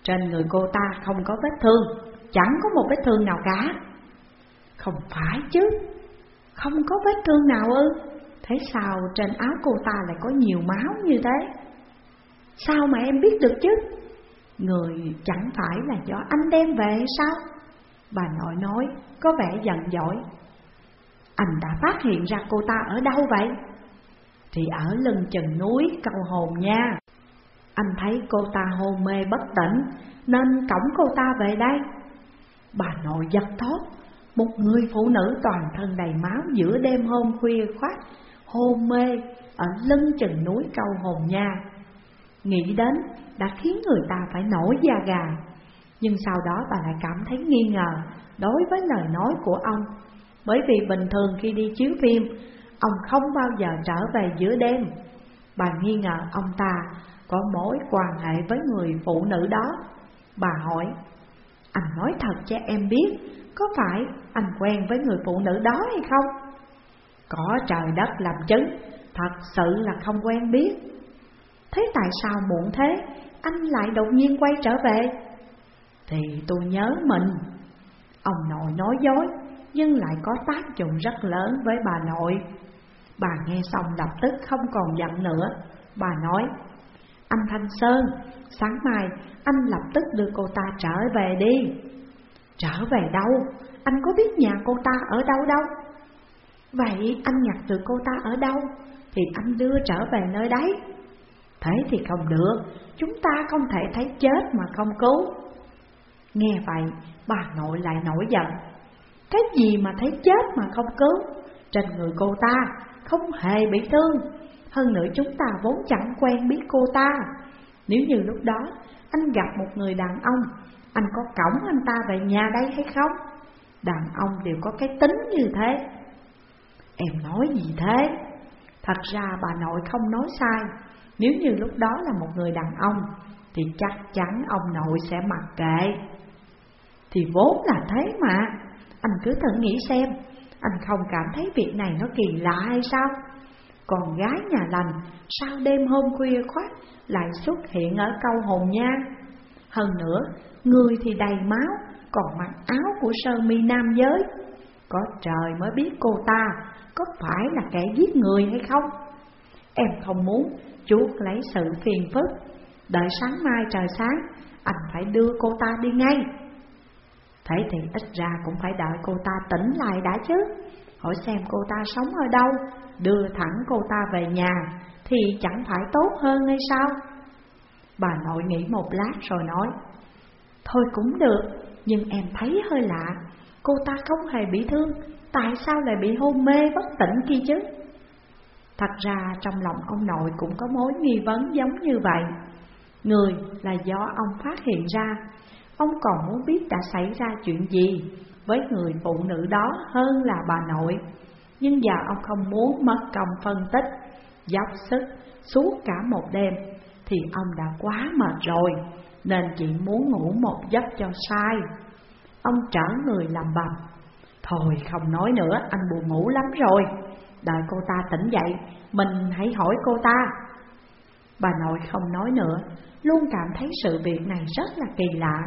[SPEAKER 2] Trên người cô ta không có vết thương, Chẳng có một vết thương nào cả Không phải chứ, Không có vết thương nào ư Thế sao trên áo cô ta lại có nhiều máu như thế? Sao mà em biết được chứ? Người chẳng phải là do anh đem về sao? Bà nội nói, có vẻ giận dỗi Anh đã phát hiện ra cô ta ở đâu vậy? Thì ở lưng chừng núi cầu hồn nha anh thấy cô ta hôn mê bất tỉnh, Nên cõng cô ta về đây. Bà nội giật thốt Một người phụ nữ toàn thân đầy máu giữa đêm hôm khuya khoát Hôn mê ở lưng chừng núi câu hồn nha. Nghĩ đến đã khiến người ta phải nổi da gà. Nhưng sau đó bà lại cảm thấy nghi ngờ đối với lời nói của ông. Bởi vì bình thường khi đi chiếu phim, Ông không bao giờ trở về giữa đêm. Bà nghi ngờ ông ta có mối quan hệ với người phụ nữ đó. Bà hỏi, Anh nói thật cho em biết, Có phải anh quen với người phụ nữ đó hay không? Có trời đất làm chứng, Thật sự là không quen biết. Thế tại sao muộn thế? Anh lại đột nhiên quay trở về? Thì tôi nhớ mình. Ông nội nói dối, Nhưng lại có tác dụng rất lớn với bà nội. Bà nghe xong lập tức không còn giận nữa. Bà nói anh Thanh Sơn. Sáng mai, anh lập tức đưa cô ta trở về đi. Trở về đâu? Anh có biết nhà cô ta ở đâu đâu? Vậy anh nhặt được cô ta ở đâu? Thì anh đưa trở về nơi đấy. Thế thì không được. Chúng ta không thể thấy chết mà không cứu. Nghe vậy, bà nội lại nổi giận. Cái gì mà thấy chết mà không cứu? Trên người cô ta không hề bị thương. Hơn nữa chúng ta vốn chẳng quen biết cô ta. Nếu như lúc đó, anh gặp một người đàn ông, Anh có cổng anh ta về nhà đây hay không? Đàn ông đều có cái tính như thế. Em nói gì thế? Thật ra bà nội không nói sai. Nếu như lúc đó là một người đàn ông, Thì chắc chắn ông nội sẽ mặc kệ. Thì vốn là thế mà. Anh cứ thử nghĩ xem, Anh không cảm thấy việc này nó kỳ lạ hay sao? Còn gái nhà lành Sao đêm hôm khuya khoát Lại xuất hiện ở câu hồn nha. Hơn nữa, Người thì đầy máu, Còn mặc áo của sơ mi nam giới. Có trời mới biết cô ta có phải là kẻ giết người hay không? Em không muốn chuốc lấy sự phiền phức. Đợi sáng mai trời sáng, Anh phải đưa cô ta đi ngay. Thế thì ít ra cũng phải đợi cô ta tỉnh lại đã chứ. Hỏi xem cô ta sống ở đâu, Đưa thẳng cô ta về nhà, Thì chẳng phải tốt hơn hay sao? Bà nội nghĩ một lát rồi nói, Thôi cũng được, Nhưng em thấy hơi lạ. Cô ta không hề bị thương, Tại sao lại bị hôn mê bất tỉnh kia chứ? Thật ra trong lòng ông nội cũng có mối nghi vấn giống như vậy. Người là do ông phát hiện ra. Ông còn muốn biết đã xảy ra chuyện gì với người phụ nữ đó hơn là bà nội. Nhưng giờ ông không muốn mất công phân tích Dốc sức suốt cả một đêm Thì ông đã quá mệt rồi Nên chỉ muốn ngủ một giấc cho sai Ông trở người làm bầm. Thôi không nói nữa, anh buồn ngủ lắm rồi. Đợi cô ta tỉnh dậy, mình hãy hỏi cô ta. Bà nội không nói nữa, luôn cảm thấy sự việc này rất là kỳ lạ.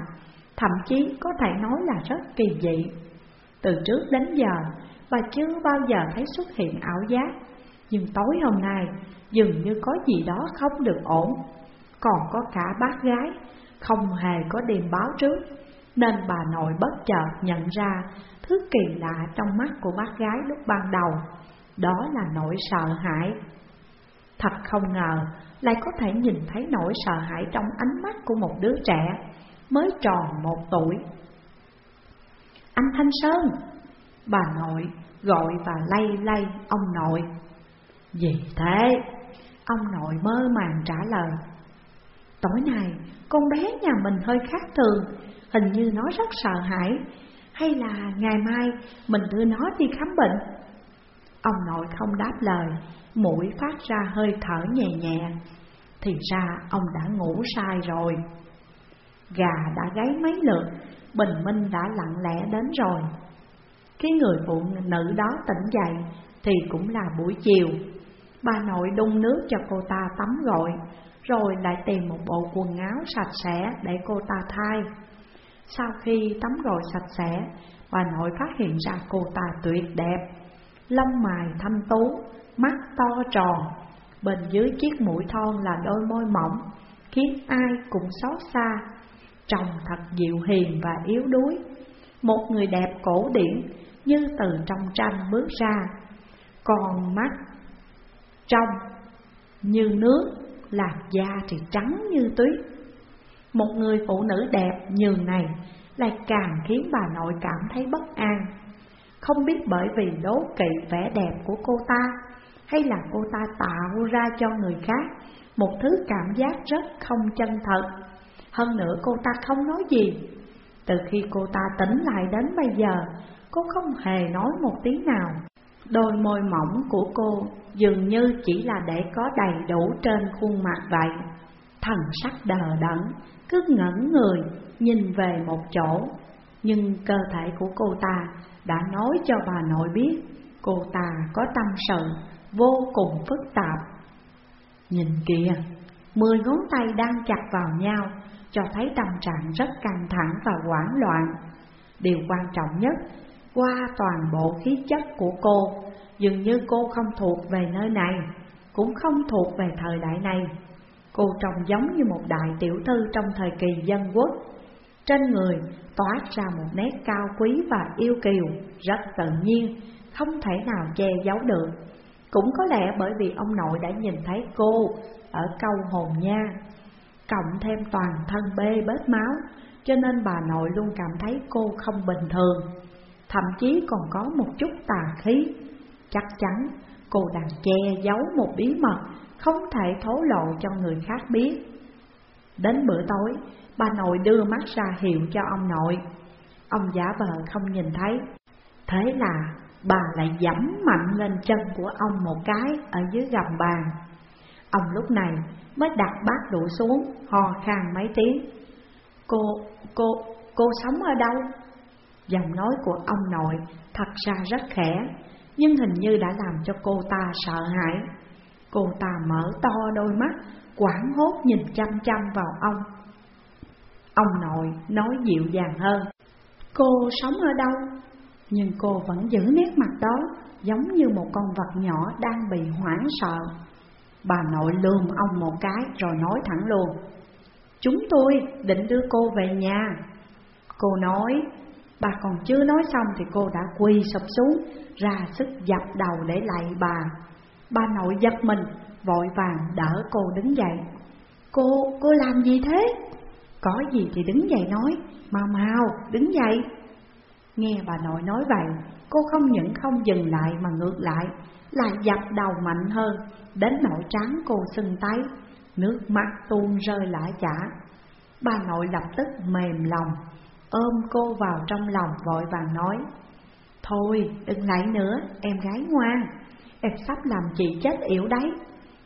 [SPEAKER 2] Thậm chí có thể nói là rất kỳ dị. Từ trước đến giờ, bà chưa bao giờ thấy xuất hiện ảo giác. Nhưng tối hôm nay, dường như có gì đó không được ổn. Còn có cả bác gái, không hề có điềm báo trước. Nên bà nội bất chợt nhận ra Thứ kỳ lạ trong mắt của bác gái lúc ban đầu. Đó là nỗi sợ hãi. Thật không ngờ lại có thể nhìn thấy nỗi sợ hãi trong ánh mắt của một đứa trẻ. Mới tròn một tuổi Anh Thanh Sơn Bà nội gọi và lay lay ông nội Gì thế? Ông nội mơ màng trả lời Tối nay con bé nhà mình hơi khác thường Hình như nó rất sợ hãi hay là ngày mai mình đưa nó đi khám bệnh? Ông nội không đáp lời, mũi phát ra hơi thở nhẹ nhẹ. Thì ra ông đã ngủ sai rồi. Gà đã gáy mấy lượt, bình minh đã lặng lẽ đến rồi. Cái người phụ nữ đó tỉnh dậy thì cũng là buổi chiều. Bà nội đun nước cho cô ta tắm gội, rồi lại tìm một bộ quần áo sạch sẽ để cô ta thay. Sau khi tắm gội sạch sẽ, bà nội phát hiện ra cô ta tuyệt đẹp, lông mày thanh tú, mắt to tròn, bên dưới chiếc mũi thon là đôi môi mỏng, khiến ai cũng xót xa. Trông thật dịu hiền và yếu đuối, một người đẹp cổ điển như từ trong tranh bước ra còn mắt trong như nước, làn da thì trắng như tuyết. Một người phụ nữ đẹp như này lại càng khiến bà nội cảm thấy bất an. Không biết bởi vì đố kỵ vẻ đẹp của cô ta Hay là cô ta tạo ra cho người khác một thứ cảm giác rất không chân thật. Hơn nữa cô ta không nói gì. Từ khi cô ta tỉnh lại đến bây giờ Cô không hề nói một tiếng nào. Đôi môi mỏng của cô dường như chỉ là để có đầy đủ trên khuôn mặt vậy. Thần sắc đờ đẫn, cứ ngẩn người, nhìn về một chỗ. Nhưng cơ thể của cô ta đã nói cho bà nội biết Cô ta có tâm sự vô cùng phức tạp. Nhìn kìa, mười ngón tay đang chặt vào nhau cho thấy tâm trạng rất căng thẳng và hoảng loạn. Điều quan trọng nhất, qua toàn bộ khí chất của cô Dường như cô không thuộc về nơi này Cũng không thuộc về thời đại này. Cô trông giống như một đại tiểu thư trong thời kỳ dân quốc. Trên người toát ra một nét cao quý và yêu kiều Rất tự nhiên, không thể nào che giấu được. Cũng có lẽ bởi vì ông nội đã nhìn thấy cô ở câu hồn nha. Cộng thêm toàn thân bê bết máu Cho nên bà nội luôn cảm thấy cô không bình thường. Thậm chí còn có một chút tà khí. Chắc chắn cô đang che giấu một bí mật Không thể thố lộ cho người khác biết. Đến bữa tối, bà nội đưa mắt ra hiệu cho ông nội. Ông giả vờ không nhìn thấy. Thế là bà lại dẫm mạnh lên chân của ông một cái ở dưới gầm bàn. Ông lúc này mới đặt bát đũa xuống, hò khan mấy tiếng. Cô, cô, cô sống ở đâu? Giọng nói của ông nội thật ra rất khẽ Nhưng hình như đã làm cho cô ta sợ hãi. Cô ta mở to đôi mắt, quảng hốt nhìn chăm chăm vào ông. Ông nội nói dịu dàng hơn. Cô sống ở đâu? Nhưng cô vẫn giữ nét mặt đó Giống như một con vật nhỏ đang bị hoảng sợ. Bà nội lườm ông một cái rồi nói thẳng luôn. Chúng tôi định đưa cô về nhà. Cô nói Bà còn chưa nói xong thì cô đã quỳ sụp xuống Ra sức dập đầu để lạy bà. Bà nội giật mình Vội vàng đỡ cô đứng dậy. Cô, cô làm gì thế? Có gì thì đứng dậy nói Mau mau, đứng dậy. Nghe bà nội nói vậy Cô không những không dừng lại mà ngược lại. Lại dập đầu mạnh hơn, Đến nỗi trán cô sưng tấy, Nước mắt tuôn rơi lã chả. Bà nội lập tức mềm lòng, Ôm cô vào trong lòng vội vàng nói, Thôi, đừng lại nữa, em gái ngoan, Em sắp làm chị chết yểu đấy.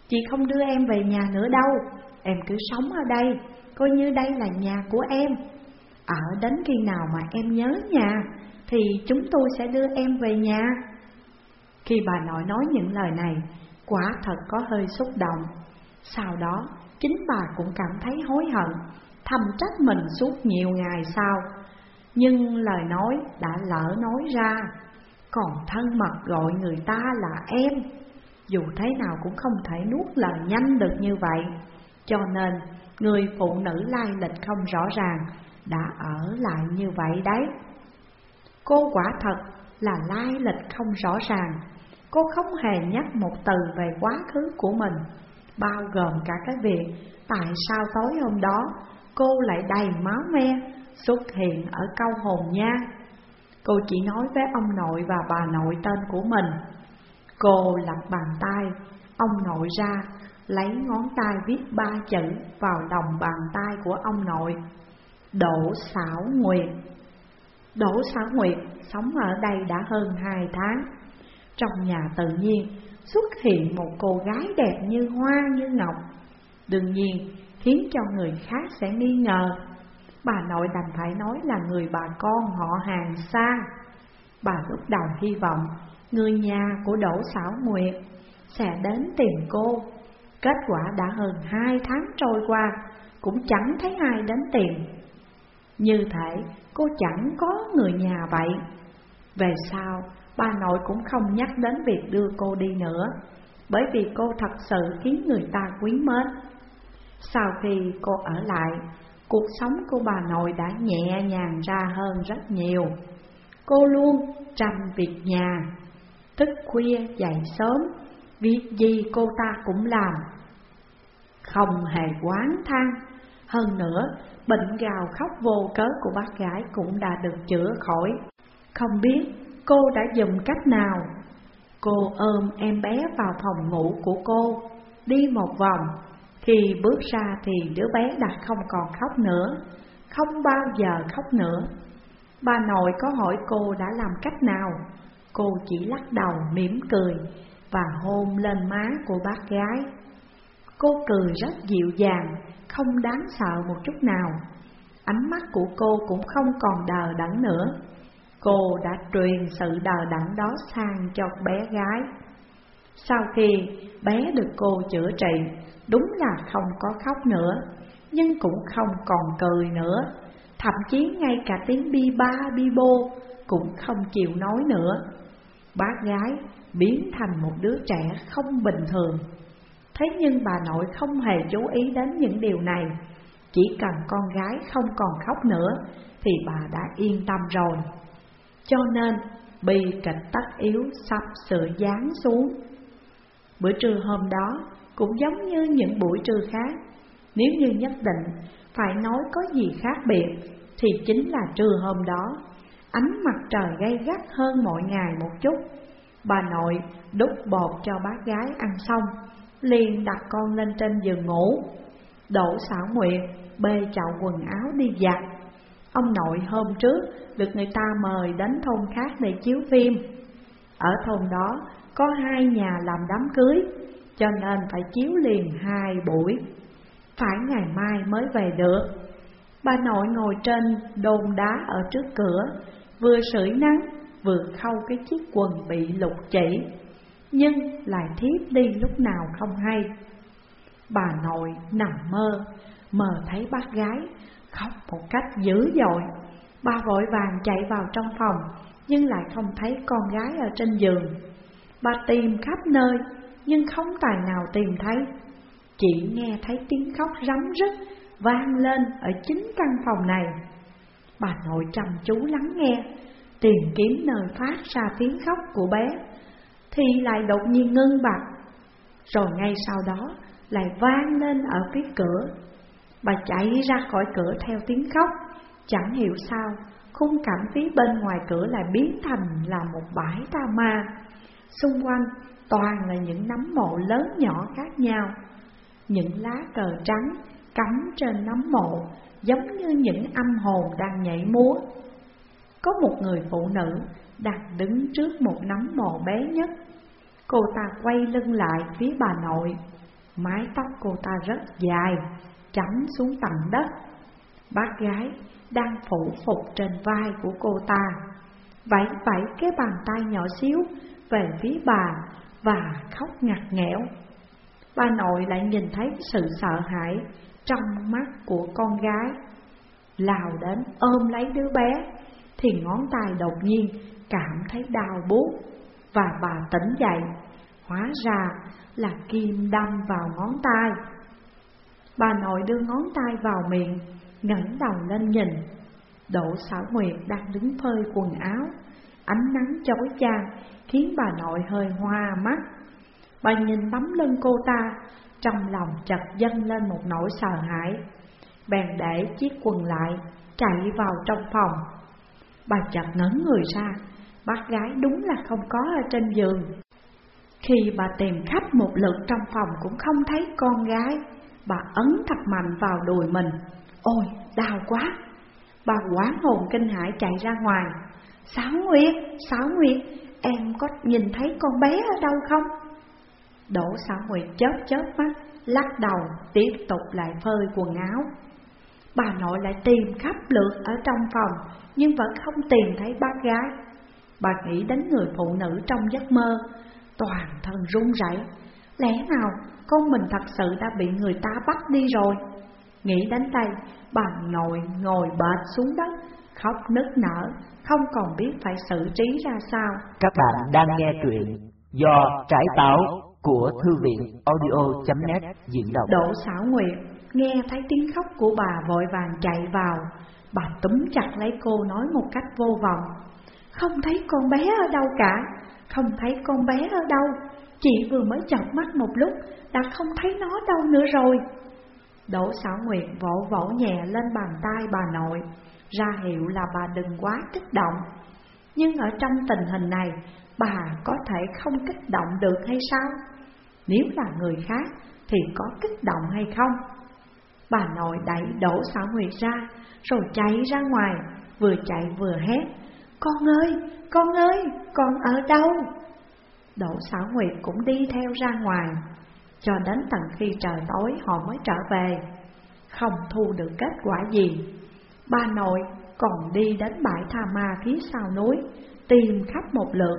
[SPEAKER 2] Chị không đưa em về nhà nữa đâu, Em cứ sống ở đây, Coi như đây là nhà của em. Ở đến khi nào mà em nhớ nhà, Thì chúng tôi sẽ đưa em về nhà. Khi bà nội nói những lời này, Quả thật có hơi xúc động. Sau đó, chính bà cũng cảm thấy hối hận, Thầm trách mình suốt nhiều ngày sau. Nhưng lời nói đã lỡ nói ra. Còn thân mật gọi người ta là em. Dù thế nào cũng không thể nuốt lời nhanh được như vậy. Cho nên, người phụ nữ lai lịch không rõ ràng Đã ở lại như vậy đấy. Cô quả thật là lai lịch không rõ ràng. Cô không hề nhắc một từ về quá khứ của mình, Bao gồm cả cái việc Tại sao tối hôm đó Cô lại đầy máu me Xuất hiện ở câu hồn nha. Cô chỉ nói với ông nội và bà nội tên của mình. Cô lật bàn tay, Ông nội ra, Lấy ngón tay viết ba chữ Vào lòng bàn tay của ông nội. Đỗ sảo nguyệt. Đỗ sảo nguyệt sống ở đây đã hơn hai tháng trong nhà tự nhiên xuất hiện một cô gái đẹp như hoa, như ngọc. Đương nhiên, khiến cho người khác sẽ nghi ngờ. Bà nội đành phải nói là người bà con họ hàng xa. Bà lúc đầu hy vọng người nhà của Đỗ Sảo Nguyệt sẽ đến tìm cô. Kết quả đã hơn hai tháng trôi qua, Cũng chẳng thấy ai đến tìm. Như thể cô chẳng có người nhà vậy. Về sau Bà nội cũng không nhắc đến việc đưa cô đi nữa, Bởi vì cô thật sự khiến người ta quý mến. Sau khi cô ở lại, Cuộc sống của bà nội đã nhẹ nhàng ra hơn rất nhiều. Cô luôn tranh việc nhà, Thức khuya dậy sớm, Việc gì cô ta cũng làm. Không hề quán than, Hơn nữa, bệnh gào khóc vô cớ của bác gái cũng đã được chữa khỏi. Không biết cô đã dùng cách nào? Cô ôm em bé vào phòng ngủ của cô, Đi một vòng Khi bước ra thì đứa bé đã không còn khóc nữa, Không bao giờ khóc nữa. Bà nội có hỏi cô đã làm cách nào? Cô chỉ lắc đầu mỉm cười Và hôn lên má của bác gái. Cô cười rất dịu dàng, Không đáng sợ một chút nào. Ánh mắt của cô cũng không còn đờ đẫn nữa. Cô đã truyền sự đờ đẫn đó sang cho bé gái. Sau khi bé được cô chữa trị, Đúng là không có khóc nữa, Nhưng cũng không còn cười nữa. Thậm chí ngay cả tiếng bi ba, bi bô Cũng không chịu nói nữa. Bác gái biến thành một đứa trẻ không bình thường. Thế nhưng bà nội không hề chú ý đến những điều này. Chỉ cần con gái không còn khóc nữa, Thì bà đã yên tâm rồi. Cho nên bi cảnh tắc yếu sắp sửa giáng xuống. Bữa trưa hôm đó, cũng giống như những buổi trưa khác, Nếu như nhất định phải nói có gì khác biệt, Thì chính là trưa hôm đó, Ánh mặt trời gay gắt hơn mọi ngày một chút. Bà nội đút bột cho bác gái ăn xong, liền đặt con lên trên giường ngủ Đỗ xảo nguyện bê chậu quần áo đi giặt. Ông nội hôm trước được người ta mời đến thôn khác để chiếu phim. Ở thôn đó có hai nhà làm đám cưới Cho nên phải chiếu liền hai buổi. Phải ngày mai mới về được. Bà nội ngồi trên đồn đá ở trước cửa Vừa sưởi nắng vừa khâu cái chiếc quần bị lục chỉ. Nhưng lại thiếp đi lúc nào không hay. Bà nội nằm mơ, mơ thấy bác gái khóc một cách dữ dội. Bà vội vàng chạy vào trong phòng, Nhưng lại không thấy con gái ở trên giường. Bà tìm khắp nơi, Nhưng không tài nào tìm thấy. Chỉ nghe thấy tiếng khóc rắm rứt, Vang lên ở chính căn phòng này. Bà nội trầm chú lắng nghe, Tìm kiếm nơi phát ra tiếng khóc của bé, Thì lại đột nhiên ngưng bặt. Rồi ngay sau đó, lại vang lên ở phía cửa. Bà chạy ra khỏi cửa theo tiếng khóc. Chẳng hiểu sao, khung cảnh phía bên ngoài cửa lại biến thành là một bãi ta ma. Xung quanh toàn là những nấm mộ lớn nhỏ khác nhau. Những lá cờ trắng cắm trên nấm mộ, Giống như những âm hồn đang nhảy múa. Có một người phụ nữ đang đứng trước một nấm mộ bé nhất. Cô ta quay lưng lại phía bà nội. Mái tóc cô ta rất dài chấm xuống tận đất. Bác gái đang phủ phục trên vai của cô ta, Vẫy vẫy cái bàn tay nhỏ xíu về phía bà và khóc ngặt nghẽo. Bà nội lại nhìn thấy sự sợ hãi trong mắt của con gái. Lao đến ôm lấy đứa bé, Thì ngón tay đột nhiên cảm thấy đau buốt Và bà tỉnh dậy, Hóa ra là kim đâm vào ngón tay. Bà nội đưa ngón tay vào miệng, ngẩng đầu lên nhìn. Đỗ xảo nguyệt đang đứng phơi quần áo, Ánh nắng chói chang khiến bà nội hơi hoa mắt. Bà nhìn tấm lưng cô ta, Trong lòng chợt dâng lên một nỗi sợ hãi. Bèn để chiếc quần lại, Chạy vào trong phòng. Bà chợt ngẩn người ra, Bác gái đúng là không có ở trên giường. Khi bà tìm khắp một lượt trong phòng cũng không thấy con gái. Bà ấn thật mạnh vào đùi mình. Ôi đau quá. Bà quán hồn kinh hãi chạy ra ngoài. Sáu Nguyệt, Sáu Nguyệt Em có nhìn thấy con bé ở đâu không? Đỗ Sáu Nguyệt chớp chớp mắt Lắc đầu tiếp tục lại phơi quần áo. Bà nội lại tìm khắp lượt ở trong phòng Nhưng vẫn không tìm thấy bác gái. Bà nghĩ đến người phụ nữ trong giấc mơ Toàn thân run rẩy. Lẽ nào con mình thật sự đã bị người ta bắt đi rồi. Nghĩ đến đây bà ngồi ngồi bệt xuống đất Khóc nức nở Không còn biết phải xử trí ra sao.
[SPEAKER 1] Các bạn đang nghe truyện Do Trái Táo của Thư viện audio.net diễn đọc.
[SPEAKER 2] Đỗ xảo nguyệt nghe thấy tiếng khóc của bà vội vàng chạy vào. Bà túm chặt lấy cô nói một cách vô vọng. Không thấy con bé ở đâu cả Không thấy con bé ở đâu Chị vừa mới chọc mắt một lúc Đã không thấy nó đâu nữa rồi. Đỗ Sảo Nguyệt vỗ vỗ nhẹ lên bàn tay bà nội Ra hiệu là bà đừng quá kích động. Nhưng ở trong tình hình này Bà có thể không kích động được hay sao? Nếu là người khác Thì có kích động hay không? Bà nội đẩy Đỗ Sảo Nguyệt ra Rồi chạy ra ngoài Vừa chạy vừa hét. Con ơi, con ơi, con ở đâu? Đỗ Sảo Nguyệt cũng đi theo ra ngoài. Cho đến tận khi trời tối, họ mới trở về. Không thu được kết quả gì. Bà nội còn đi đến bãi tha ma phía sau núi, Tìm khắp một lượt.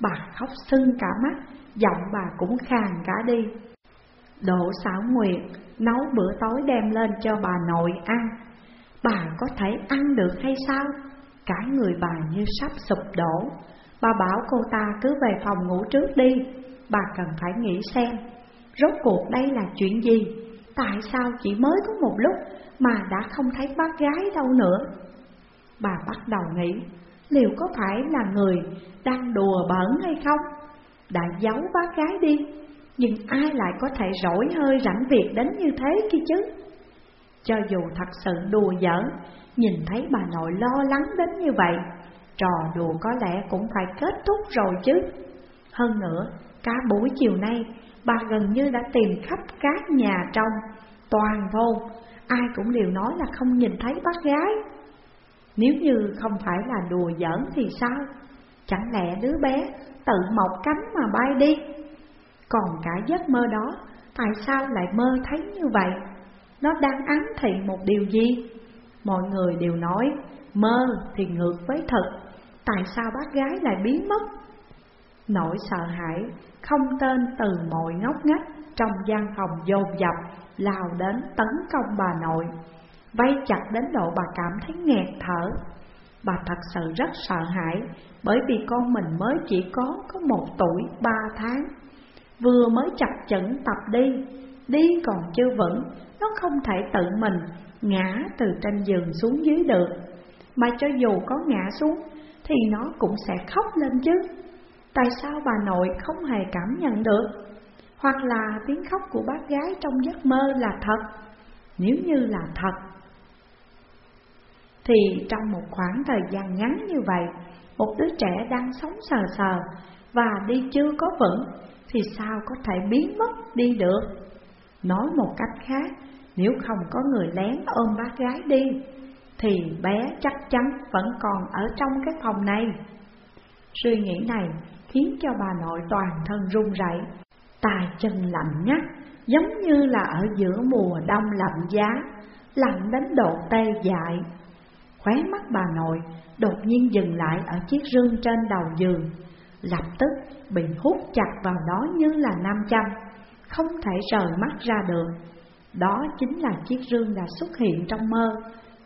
[SPEAKER 2] Bà khóc sưng cả mắt, Giọng bà cũng khàn cả đi. Đỗ Sảo Nguyệt nấu bữa tối đem lên cho bà nội ăn. Bà có thể ăn được hay sao? Cả người bà như sắp sụp đổ. Bà bảo cô ta cứ về phòng ngủ trước đi. Bà cần phải nghĩ xem. Rốt cuộc đây là chuyện gì? Tại sao chỉ mới có một lúc Mà đã không thấy bác gái đâu nữa? Bà bắt đầu nghĩ, Liệu có phải là người đang đùa bẩn hay không? Đã giấu bác gái đi, Nhưng ai lại có thể rỗi hơi rảnh việc đến như thế kia chứ? Cho dù thật sự đùa giỡn, Nhìn thấy bà nội lo lắng đến như vậy Trò đùa có lẽ cũng phải kết thúc rồi chứ. Hơn nữa, cả buổi chiều nay Bà gần như đã tìm khắp các nhà trong Toàn thôn. Ai cũng đều nói là không nhìn thấy bác gái. Nếu như không phải là đùa giỡn thì sao? Chẳng lẽ đứa bé tự mọc cánh mà bay đi? Còn cả giấc mơ đó Tại sao lại mơ thấy như vậy? Nó đang ám thị một điều gì? Mọi người đều nói Mơ thì ngược với thật. Tại sao bác gái lại biến mất? Nỗi sợ hãi Không tên từ mọi ngóc ngách Trong gian phòng dồn dập, Lao đến tấn công bà nội. Vây chặt đến độ bà cảm thấy nghẹt thở. Bà thật sự rất sợ hãi, Bởi vì con mình mới chỉ có có một tuổi ba tháng. Vừa mới chặt chững tập đi Đi còn chưa vững, Nó không thể tự mình ngã từ trên giường xuống dưới được. Mà cho dù có ngã xuống thì nó cũng sẽ khóc lên chứ. Tại sao bà nội không hề cảm nhận được? Hoặc là tiếng khóc của bác gái trong giấc mơ là thật? Nếu như là thật, thì trong một khoảng thời gian ngắn như vậy, một đứa trẻ đang sống sờ sờ và đi chưa có vững, thì sao có thể biến mất đi được? Nói một cách khác, nếu không có người lén ôm bác gái đi, thì bé chắc chắn vẫn còn ở trong cái phòng này. Suy nghĩ này khiến cho bà nội toàn thân run rẩy, tay chân lạnh ngắt, giống như là ở giữa mùa đông lạnh giá, lạnh đến độ tê dại. Khóe mắt bà nội đột nhiên dừng lại ở chiếc rương trên đầu giường, lập tức bị hút chặt vào đó như là nam châm, không thể rời mắt ra được. Đó chính là chiếc rương đã xuất hiện trong mơ,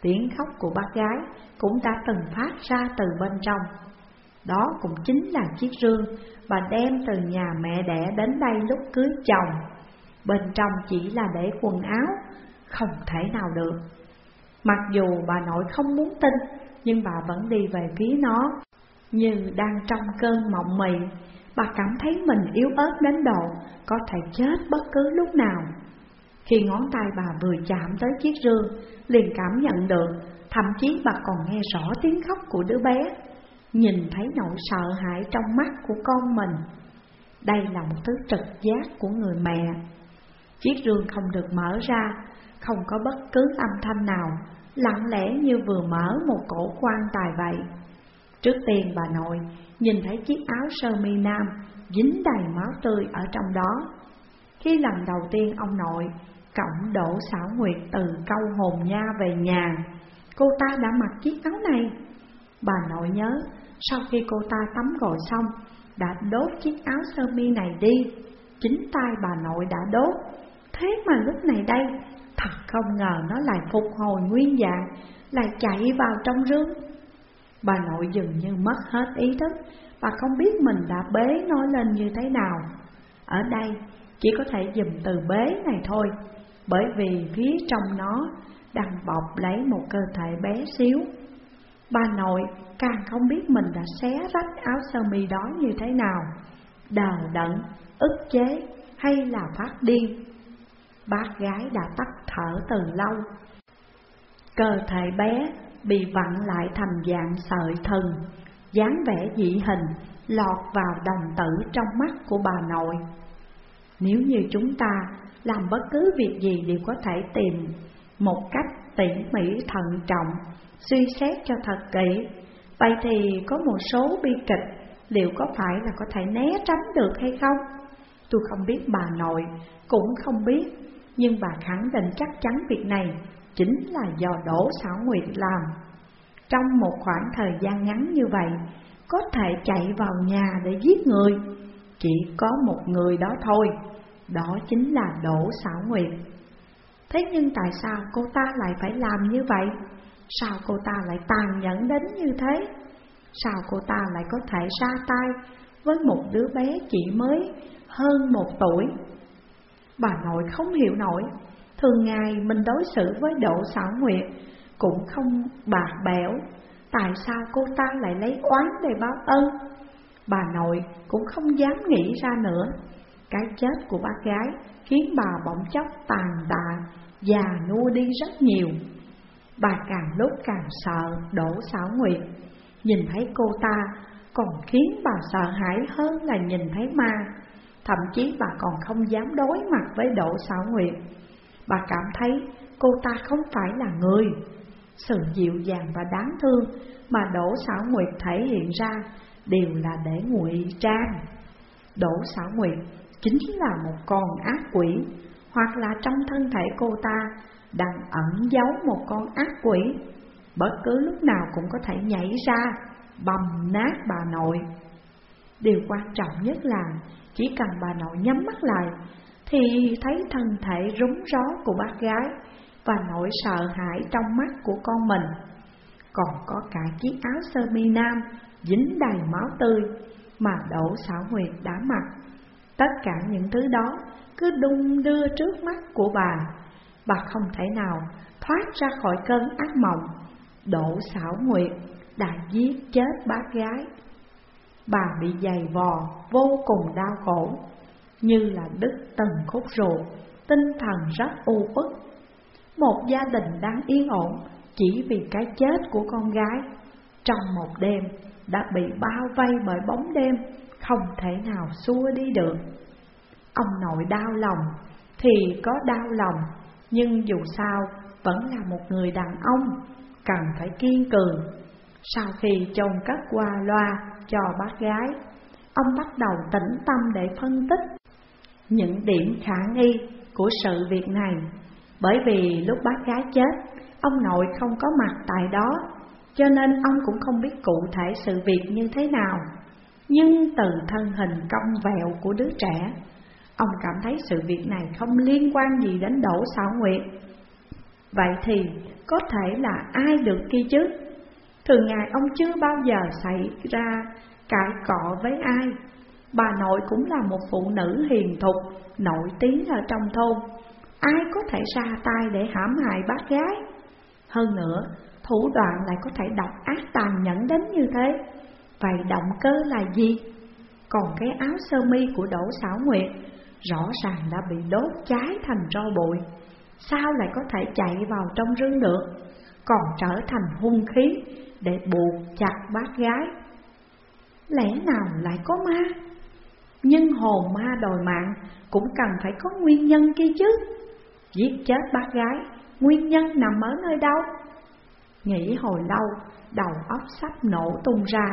[SPEAKER 2] tiếng khóc của bác gái cũng đã từng phát ra từ bên trong. Đó cũng chính là chiếc rương bà đem từ nhà mẹ đẻ đến đây lúc cưới chồng. Bên trong chỉ là để quần áo, không thể nào được. Mặc dù bà nội không muốn tin, nhưng bà vẫn đi về phía nó. Như đang trong cơn mộng mị, bà cảm thấy mình yếu ớt đến độ có thể chết bất cứ lúc nào. Khi ngón tay bà vừa chạm tới chiếc rương, liền cảm nhận được, thậm chí bà còn nghe rõ tiếng khóc của đứa bé, nhìn thấy nỗi sợ hãi trong mắt của con mình. Đây là một thứ trực giác của người mẹ. Chiếc rương không được mở ra, không có bất cứ âm thanh nào, lặng lẽ như vừa mở một cổ quan tài vậy. Trước tiên bà nội nhìn thấy chiếc áo sơ mi nam dính đầy máu tươi ở trong đó. Khi lần đầu tiên ông nội Cộng đổ xảo nguyệt từ câu hồn nha về nhà. Cô ta đã mặc chiếc áo này. Bà nội nhớ, Sau khi cô ta tắm gội xong, Đã đốt chiếc áo sơ mi này đi. Chính tay bà nội đã đốt. Thế mà lúc này đây, Thật không ngờ nó lại phục hồi nguyên dạng, Lại chạy vào trong rương. Bà nội dường như mất hết ý thức. Bà không biết mình đã bế nó lên như thế nào. Ở đây, chỉ có thể dùng từ bế này thôi bởi vì phía trong nó đang bọc lấy một cơ thể bé xíu. Bà nội càng không biết mình đã xé rách áo sơ mi đó như thế nào Đờ đẫn, ức chế hay là phát điên. Bác gái đã tắt thở từ lâu. Cơ thể bé bị vặn lại thành dạng sợi thần dáng vẻ dị hình lọt vào đồng tử trong mắt của bà nội. Nếu như chúng ta làm bất cứ việc gì đều có thể tìm một cách tỉ mỉ thận trọng, suy xét cho thật kỹ. Vậy thì có một số bi kịch liệu có phải là có thể né tránh được hay không? Tôi không biết bà nội, cũng không biết, nhưng bà khẳng định chắc chắn việc này chính là do Đỗ Xảo Nguyệt làm. Trong một khoảng thời gian ngắn như vậy, có thể chạy vào nhà để giết người, chỉ có một người đó thôi, đó chính là Đỗ Xảo Nguyệt. Thế nhưng tại sao cô ta lại phải làm như vậy? Sao cô ta lại tàn nhẫn đến như thế? Sao cô ta lại có thể ra tay với một đứa bé chỉ mới hơn một tuổi? Bà nội không hiểu nổi, thường ngày mình đối xử với Đỗ Xảo Nguyệt cũng không bạc bẽo, tại sao cô ta lại lấy oán để báo ân? Bà nội cũng không dám nghĩ ra nữa, cái chết của bác gái khiến bà bỗng chốc tàn tạ, già nua đi rất nhiều. Bà càng lúc càng sợ Đỗ Xảo Nguyệt, nhìn thấy cô ta còn khiến bà sợ hãi hơn là nhìn thấy ma. Thậm chí bà còn không dám đối mặt với Đỗ Xảo Nguyệt. Bà cảm thấy cô ta không phải là người. Sự dịu dàng và đáng thương mà Đỗ Xảo Nguyệt thể hiện ra đều là để ngụy trang. Đỗ Xảo Nguyệt chính là một con ác quỷ, hoặc là trong thân thể cô ta đang ẩn giấu một con ác quỷ, bất cứ lúc nào cũng có thể nhảy ra, bầm nát bà nội. Điều quan trọng nhất là chỉ cần bà nội nhắm mắt lại thì thấy thân thể rúng ró của bác gái và nỗi sợ hãi trong mắt của con mình. Còn có cả chiếc áo sơ mi nam dính đầy máu tươi mà Đỗ Xảo Nguyệt đã mặc. Tất cả những thứ đó cứ đung đưa trước mắt của bà. Bà không thể nào thoát ra khỏi cơn ác mộng. Đỗ xảo nguyệt đã giết chết bác gái. Bà bị dày vò, vô cùng đau khổ. Như là đứt từng khúc ruột, Tinh thần rất u uất. Một gia đình đang yên ổn Chỉ vì cái chết của con gái, Trong một đêm đã bị bao vây bởi bóng đêm. Không thể nào xua đi được. Ông nội đau lòng thì có đau lòng, Nhưng dù sao vẫn là một người đàn ông, Cần phải kiên cường. Sau khi chồng cất qua loa cho bác gái, Ông bắt đầu tĩnh tâm để phân tích Những điểm khả nghi của sự việc này. Bởi vì lúc bác gái chết, Ông nội không có mặt tại đó, Cho nên ông cũng không biết cụ thể sự việc như thế nào. Nhưng từ thân hình cong vẹo của đứa trẻ Ông cảm thấy sự việc này không liên quan gì đến Đỗ Sảo Nguyệt. Vậy thì có thể là ai được kia chứ? Thường ngày ông chưa bao giờ xảy ra cãi cọ với ai. Bà nội cũng là một phụ nữ hiền thục, nổi tiếng ở trong thôn. Ai có thể ra tay để hãm hại bác gái? Hơn nữa, thủ đoạn lại có thể độc ác tàn nhẫn đến như thế. Vậy động cơ là gì? Còn cái áo sơ mi của Đỗ Sảo Nguyệt rõ ràng đã bị đốt cháy thành tro bụi, sao lại có thể chạy vào trong rừng được, còn trở thành hung khí để buộc chặt bác gái. Lẽ nào lại có ma? Nhưng hồn ma đòi mạng cũng cần phải có nguyên nhân kia chứ. Giết chết bác gái, nguyên nhân nằm ở nơi đâu? Nghĩ hồi lâu, đầu óc sắp nổ tung ra.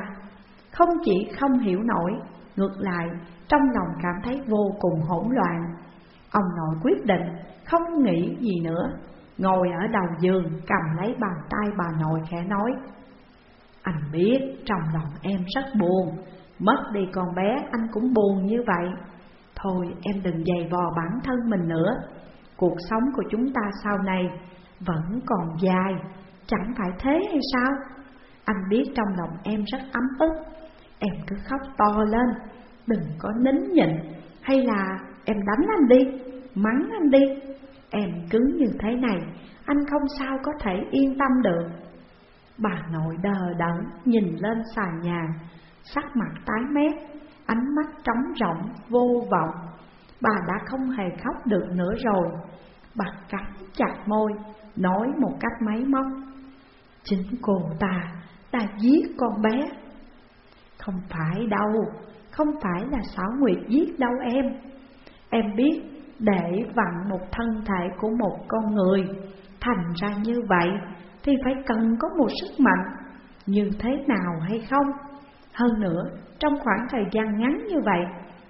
[SPEAKER 2] Không chỉ không hiểu nổi, ngược lại trong lòng cảm thấy vô cùng hỗn loạn. Ông nội quyết định không nghĩ gì nữa, ngồi ở đầu giường cầm lấy bàn tay bà nội khẽ nói. Anh biết trong lòng em rất buồn, mất đi con bé anh cũng buồn như vậy. Thôi em đừng dày vò bản thân mình nữa, cuộc sống của chúng ta sau này vẫn còn dài, chẳng phải thế hay sao? Anh biết trong lòng em rất ấm ức, em cứ khóc to lên, Đừng có nín nhịn Hay là em đánh anh đi Mắng anh đi Em cứ như thế này Anh không sao có thể yên tâm được Bà nội đờ đẫn nhìn lên xà nhà, sắc mặt tái mét, ánh mắt trống rỗng, vô vọng. Bà đã không hề khóc được nữa rồi. Bà cắn chặt môi, nói một cách máy móc. Chính cô ta đã giết con bé. Không phải đâu, không phải là xảo nguyệt giết đâu em. Em biết để vặn một thân thể của một con người thành ra như vậy thì phải cần có một sức mạnh như thế nào hay không? Hơn nữa, trong khoảng thời gian ngắn như vậy,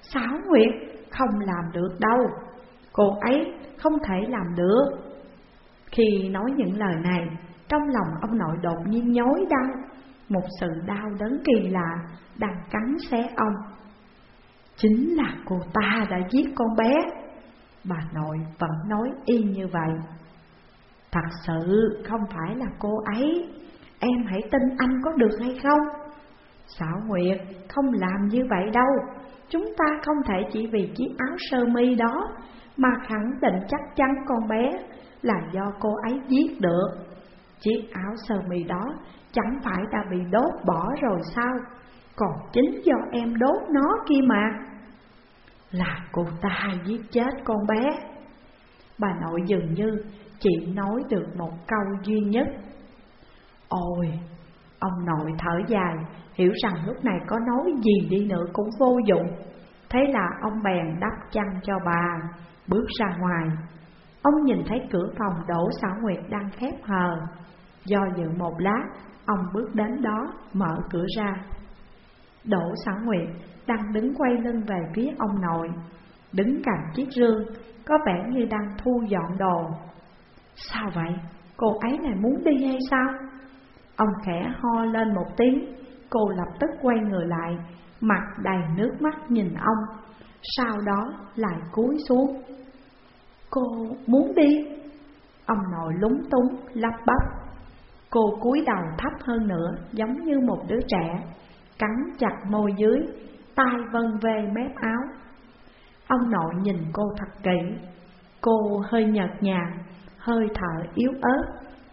[SPEAKER 2] Sáu Nguyệt không làm được đâu. Cô ấy không thể làm được. Khi nói những lời này, trong lòng ông nội đột nhiên nhói đau, một sự đau đớn kỳ lạ đang cắn xé ông. Chính là cô ta đã giết con bé. Bà nội vẫn nói y như vậy. Thật sự không phải là cô ấy, em hãy tin anh có được hay không? Xảo Nguyệt không làm như vậy đâu, chúng ta không thể chỉ vì chiếc áo sơ mi đó mà khẳng định chắc chắn con bé là do cô ấy giết được. Chiếc áo sơ mi đó chẳng phải đã bị đốt bỏ rồi sao, còn chính do em đốt nó kia mà. Là cô ta giết chết con bé. Bà nội dường như chỉ nói được một câu duy nhất. Ôi, ông nội thở dài, hiểu rằng lúc này có nói gì đi nữa cũng vô dụng. Thế là ông bèn đắp chăn cho bà, bước ra ngoài. Ông nhìn thấy cửa phòng Đỗ Xã Nguyệt đang khép hờ. Do dự một lát, ông bước đến đó, mở cửa ra. Đỗ Xảo Nguyệt đang đứng quay lưng về phía ông nội, đứng cạnh chiếc rương, có vẻ như đang thu dọn đồ. Sao vậy? Cô ấy này muốn đi hay sao? Ông khẽ ho lên một tiếng, cô lập tức quay người lại, mặt đầy nước mắt nhìn ông, sau đó lại cúi xuống. Cô muốn đi? Ông nội lúng túng, lắp bắp. Cô cúi đầu thấp hơn nữa, giống như một đứa trẻ, cắn chặt môi dưới, tay vân về mép áo. Ông nội nhìn cô thật kỹ, cô hơi nhợt nhạt, hơi thở yếu ớt,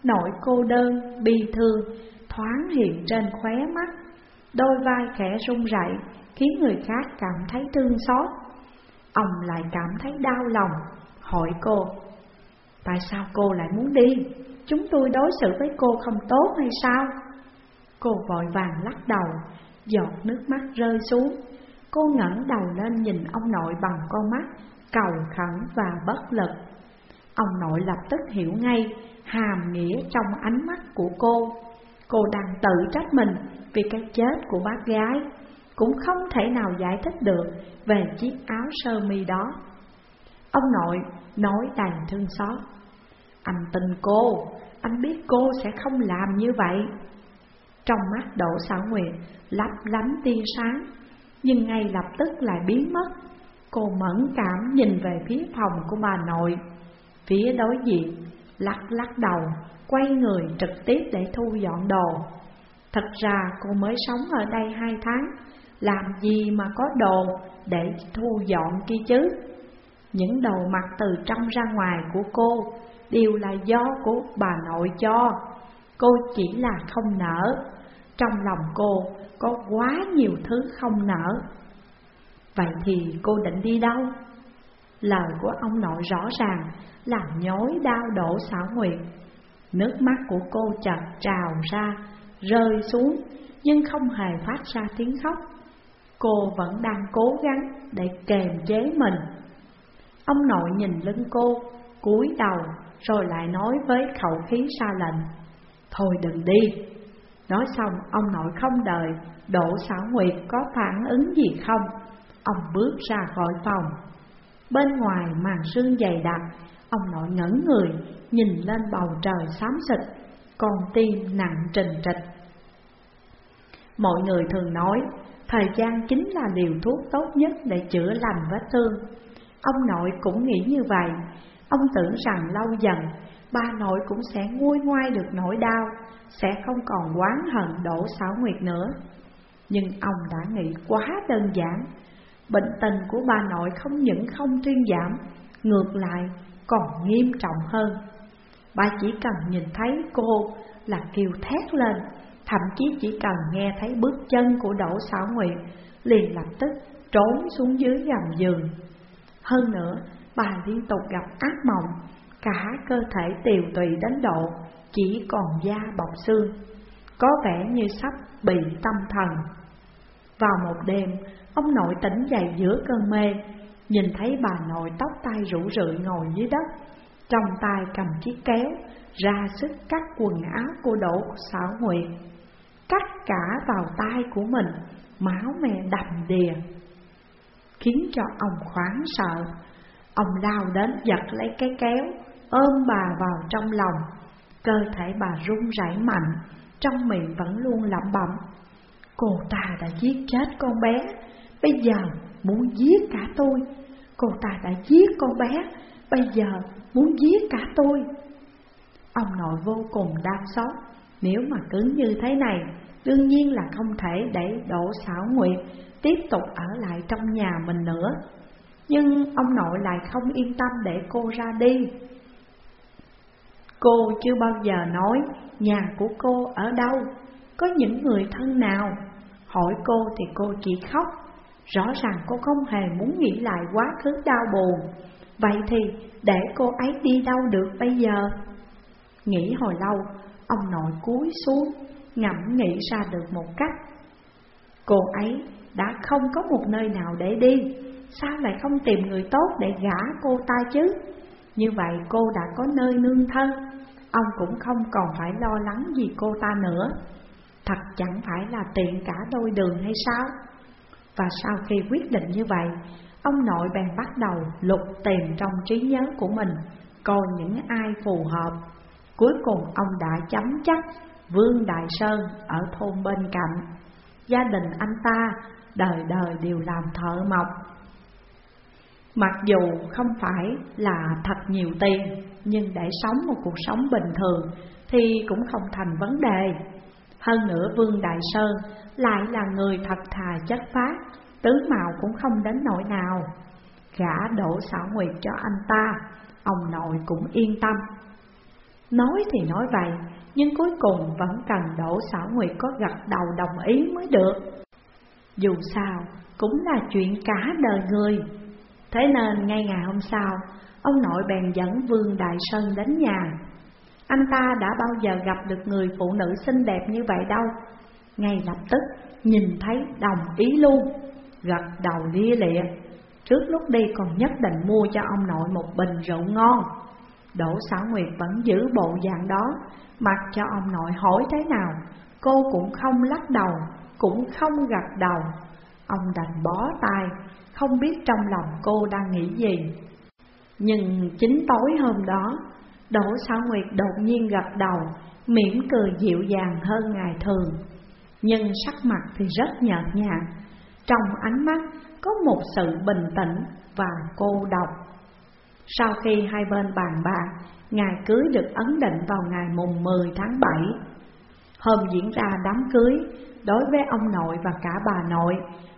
[SPEAKER 2] nỗi cô đơn, bi thương, thoáng hiện trên khóe mắt. Đôi vai khẽ run rẩy khiến người khác cảm thấy thương xót. Ông lại cảm thấy đau lòng, hỏi cô, tại sao cô lại muốn đi? Chúng tôi đối xử với cô không tốt hay sao? Cô vội vàng lắc đầu, giọt nước mắt rơi xuống. Cô ngẩng đầu lên nhìn ông nội bằng con mắt, cầu khẩn và bất lực. Ông nội lập tức hiểu ngay hàm nghĩa trong ánh mắt của cô. Cô đang tự trách mình vì cái chết của bác gái, cũng không thể nào giải thích được về chiếc áo sơ mi đó. Ông nội nói đầy thương xót. Anh tin cô, anh biết cô sẽ không làm như vậy. Trong mắt Đỗ Xảo Nguyệt lấp lánh tia sáng, nhưng ngay lập tức lại biến mất. Cô mẫn cảm nhìn về phía phòng của bà nội, phía đối diện, lắc lắc đầu, quay người trực tiếp để thu dọn đồ. Thật ra cô mới sống ở đây hai tháng, làm gì mà có đồ để thu dọn kia chứ? Những đồ mặc từ trong ra ngoài của cô đều là do của bà nội cho. Cô chỉ là không nở, trong lòng cô có quá nhiều thứ không nở. Vậy thì cô định đi đâu? Lời của ông nội rõ ràng làm nhói đau đổ xảo nguyệt. Nước mắt của cô chợt trào ra, rơi xuống, nhưng không hề phát ra tiếng khóc. Cô vẫn đang cố gắng để kềm chế mình. Ông nội nhìn lưng cô, cúi đầu, rồi lại nói với khẩu khí xa lạnh Thôi đừng đi. Nói xong, ông nội không đợi, Đỗ xảo nguyệt có phản ứng gì không? Ông bước ra khỏi phòng. Bên ngoài màn sương dày đặc, ông nội ngẩn người, nhìn lên bầu trời xám xịt, con tim nặng trình trịch. Mọi người thường nói, thời gian chính là liều thuốc tốt nhất để chữa lành vết thương. Ông nội cũng nghĩ như vậy, ông tưởng rằng lâu dần, ba nội cũng sẽ nguôi ngoai được nỗi đau, sẽ không còn oán hận đổ xảo nguyệt nữa. Nhưng ông đã nghĩ quá đơn giản, bệnh tình của bà nội không những không thuyên giảm, ngược lại còn nghiêm trọng hơn. Bà chỉ cần nhìn thấy cô là kêu thét lên Thậm chí chỉ cần nghe thấy bước chân của Đỗ Xảo Nguyệt Liền lập tức trốn xuống dưới gầm giường Hơn nữa, bà liên tục gặp ác mộng Cả cơ thể tiều tụy đến độ Chỉ còn da bọc xương Có vẻ như sắp bị tâm thần. Vào một đêm, ông nội tỉnh dậy giữa cơn mê Nhìn thấy bà nội tóc tai rủ rượi ngồi dưới đất Trong tay cầm chiếc kéo Ra sức cắt quần áo của Đỗ Xảo Nguyệt. Cắt cả vào tay của mình Máu me đầm đìa Khiến cho ông khoáng sợ. Ông lao đến giật lấy cái kéo, Ôm bà vào trong lòng. Cơ thể bà run rẩy mạnh, Trong miệng vẫn luôn lẩm bẩm, Cô ta đã giết chết con bé, Bây giờ muốn giết cả tôi. Cô ta đã giết con bé, Bây giờ muốn giết cả tôi. Ông nội vô cùng đau xót, Nếu mà cứ như thế này, Đương nhiên là không thể để Đỗ Xảo Nguyệt Tiếp tục ở lại trong nhà mình nữa. Nhưng ông nội lại không yên tâm để cô ra đi. Cô chưa bao giờ nói nhà của cô ở đâu, Có những người thân nào. Hỏi cô thì cô chỉ khóc. Rõ ràng cô không hề muốn nghĩ lại quá khứ đau buồn. Vậy thì để cô ấy đi đâu được bây giờ? Nghĩ hồi lâu, Ông nội cúi xuống, Ngẫm nghĩ ra được một cách. Cô ấy đã không có một nơi nào để đi. Sao lại không tìm người tốt để gả cô ta chứ? Như vậy cô đã có nơi nương thân, Ông cũng không còn phải lo lắng gì cô ta nữa. Thật chẳng phải là tiện cả đôi đường hay sao? Và sau khi quyết định như vậy, Ông nội bèn bắt đầu lục tìm trong trí nhớ của mình, Coi những ai phù hợp. Cuối cùng ông đã chấm chắc Vương Đại Sơn ở thôn bên cạnh. Gia đình anh ta đời đời đều làm thợ mộc Mặc dù không phải là thật nhiều tiền, Nhưng để sống một cuộc sống bình thường Thì cũng không thành vấn đề. Hơn nữa, Vương Đại Sơn lại là người thật thà chất phát Tướng mạo cũng không đến nỗi nào. Gã đổ xảo nguyệt cho anh ta, Ông nội cũng yên tâm. Nói thì nói vậy, Nhưng cuối cùng vẫn cần đổ xảo nguyệt có gật đầu đồng ý mới được. Dù sao, cũng là chuyện cả đời người. Thế nên ngay ngày hôm sau, Ông nội bèn dẫn Vương Đại Sơn đến nhà. Anh ta đã bao giờ gặp được người phụ nữ xinh đẹp như vậy đâu. Ngay lập tức nhìn thấy đồng ý luôn, Gật đầu lia lịa. Trước lúc đi còn nhất định mua cho ông nội một bình rượu ngon. Đỗ Sảo Nguyệt vẫn giữ bộ dạng đó, Mặc cho ông nội hỏi thế nào, Cô cũng không lắc đầu, Cũng không gật đầu. Ông đành bó tay không biết trong lòng cô đang nghĩ gì. Nhưng chính tối hôm đó, Đỗ Sảo Nguyệt đột nhiên gật đầu, Mỉm cười dịu dàng hơn ngày thường. Nhưng sắc mặt thì rất nhợt nhạt, Trong ánh mắt có một sự bình tĩnh và cô độc. Sau khi hai bên bàn bạc Ngày cưới được ấn định vào ngày mùng 10 tháng 7 Hôm diễn ra đám cưới Đối với ông nội và cả bà nội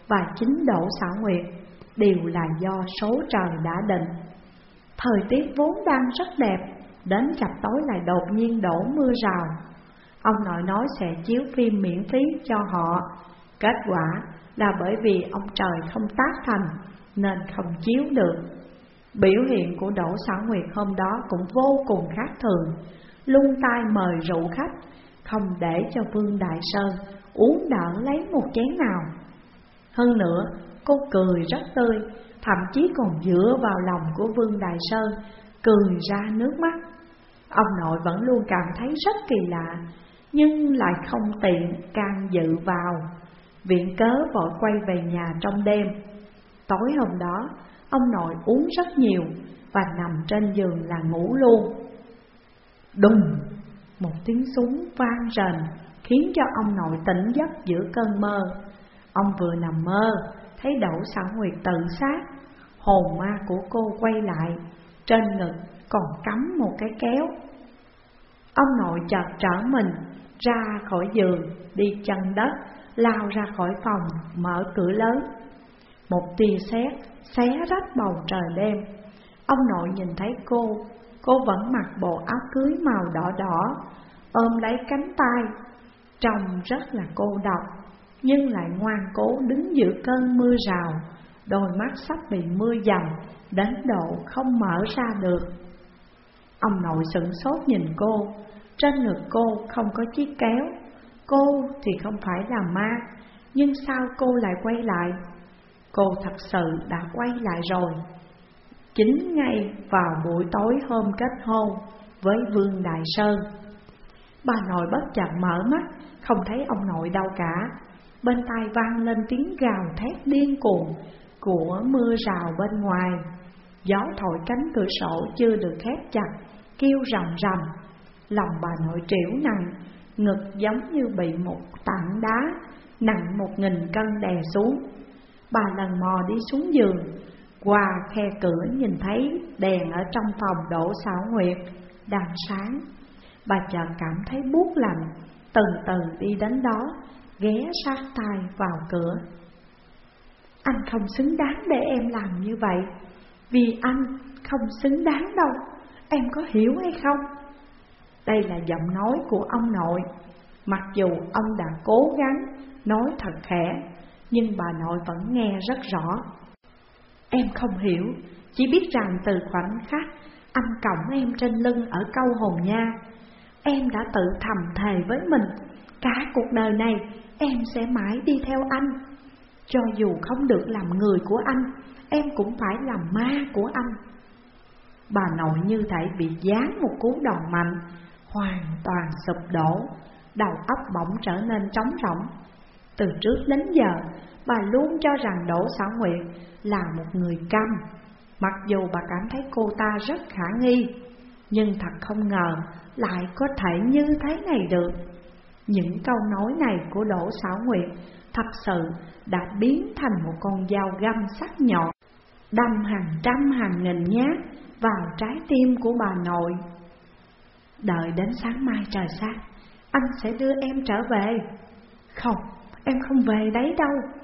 [SPEAKER 2] Và chính Đỗ Sảo Nguyệt. Đều là do số trời đã định. Thời tiết vốn đang rất đẹp, Đến chập tối lại đột nhiên đổ mưa rào. Ông nội nói sẽ chiếu phim miễn phí cho họ. Kết quả là bởi vì ông trời không tác thành, Nên không chiếu được. Biểu hiện của Đỗ Xảo Nguyệt hôm đó cũng vô cùng khác thường. Lung tay mời rượu khách, Không để cho Vương Đại Sơn uống đỡ lấy một chén nào. Hơn nữa cô cười rất tươi, Thậm chí còn dựa vào lòng của Vương Đại Sơn, Cười ra nước mắt. Ông nội vẫn luôn cảm thấy rất kỳ lạ, Nhưng lại không tiện can dự vào. Viện cớ vội quay về nhà trong đêm. Tối hôm đó, Ông nội uống rất nhiều Và nằm trên giường là ngủ luôn. Đùng! Một tiếng súng vang rền, Khiến cho ông nội tỉnh giấc giữa cơn mơ. Ông vừa nằm mơ Thấy đậu sảo nguyệt tự sát Hồn ma của cô quay lại Trên ngực còn cắm một cái kéo. Ông nội chợt trở mình Ra khỏi giường Đi chân đất Lao ra khỏi phòng Mở cửa lớn. Một tia sét xé rách bầu trời đêm. Ông nội nhìn thấy cô, cô vẫn mặc bộ áo cưới màu đỏ đỏ, ôm lấy cánh tay, trông rất là cô độc, nhưng lại ngoan cố đứng giữa cơn mưa rào, đôi mắt sắp bị mưa dầm, đến độ không mở ra được. Ông nội sửng sốt nhìn cô, trên ngực cô không có chiếc kéo, cô thì không phải là ma, nhưng sao cô lại quay lại? Cô thật sự đã quay lại rồi. Chính ngay vào buổi tối hôm kết hôn với Vương Đại Sơn. Bà nội bất chợt mở mắt, không thấy ông nội đâu cả. Bên tai vang lên tiếng gào thét điên cuồng của mưa rào bên ngoài. Gió thổi cánh cửa sổ chưa được khép chặt, kêu rầm rầm. Lòng bà nội triểu nặng, ngực giống như bị một tảng đá nặng một nghìn cân đè xuống. Bà lần mò đi xuống giường, qua khe cửa nhìn thấy đèn ở trong phòng đổ xảo nguyệt đang sáng. Bà chợt cảm thấy buốt lạnh, từ từ đi đến đó, ghé sát tai vào cửa. Anh không xứng đáng để em làm như vậy, vì anh không xứng đáng đâu, em có hiểu hay không? Đây là giọng nói của ông nội, mặc dù ông đã cố gắng nói thật khẽ, nhưng bà nội vẫn nghe rất rõ. Em không hiểu, chỉ biết rằng từ khoảnh khắc anh cõng em trên lưng ở câu hồn nha, em đã tự thầm thề với mình, cả cuộc đời này em sẽ mãi đi theo anh. Cho dù không được làm người của anh, em cũng phải làm ma của anh. Bà nội như thể bị giáng một cú đòn mạnh, hoàn toàn sụp đổ, đầu óc bỗng trở nên trống rỗng. Từ trước đến giờ, bà luôn cho rằng Đỗ Sở Nguyệt là một người câm, mặc dù bà cảm thấy cô ta rất khả nghi, nhưng thật không ngờ lại có thể như thế này được. Những câu nói này của Đỗ Sảo Nguyệt thật sự đã biến thành một con dao găm sắc nhọn, đâm hàng trăm hàng nghìn nhát vào trái tim của bà nội. Đợi đến sáng mai trời sáng, anh sẽ đưa em trở về. Không, em không về đấy đâu.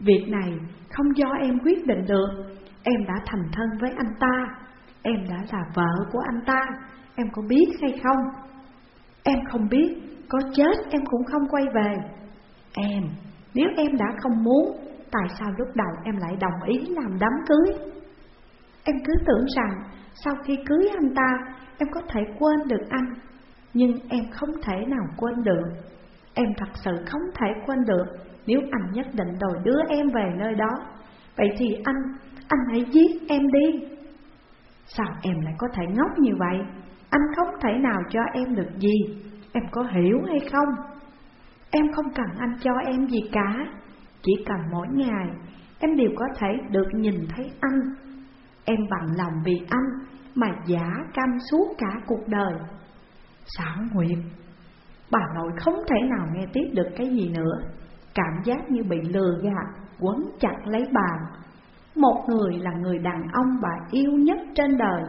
[SPEAKER 2] Việc này không do em quyết định được, em đã thành thân với anh ta, em đã là vợ của anh ta, em có biết hay không? Em không biết, có chết em cũng không quay về. Em, nếu em đã không muốn, tại sao lúc đầu em lại đồng ý làm đám cưới? Em cứ tưởng rằng sau khi cưới anh ta, em có thể quên được anh, nhưng em không thể nào quên được. Em thật sự không thể quên được nếu anh nhất định đòi đưa em về nơi đó Vậy thì anh, anh hãy giết em đi Sao em lại có thể ngốc như vậy anh không thể nào cho em được gì. Em có hiểu hay không? Em không cần anh cho em gì cả. Chỉ cần mỗi ngày Em đều có thể được nhìn thấy anh. Em bằng lòng vì anh Mà giả cam suốt cả cuộc đời. Xảo Nguyệt Bà nội không thể nào nghe tiếp được cái gì nữa. Cảm giác như bị lừa gạt, quấn chặt lấy bà. Một người là người đàn ông bà yêu nhất trên đời.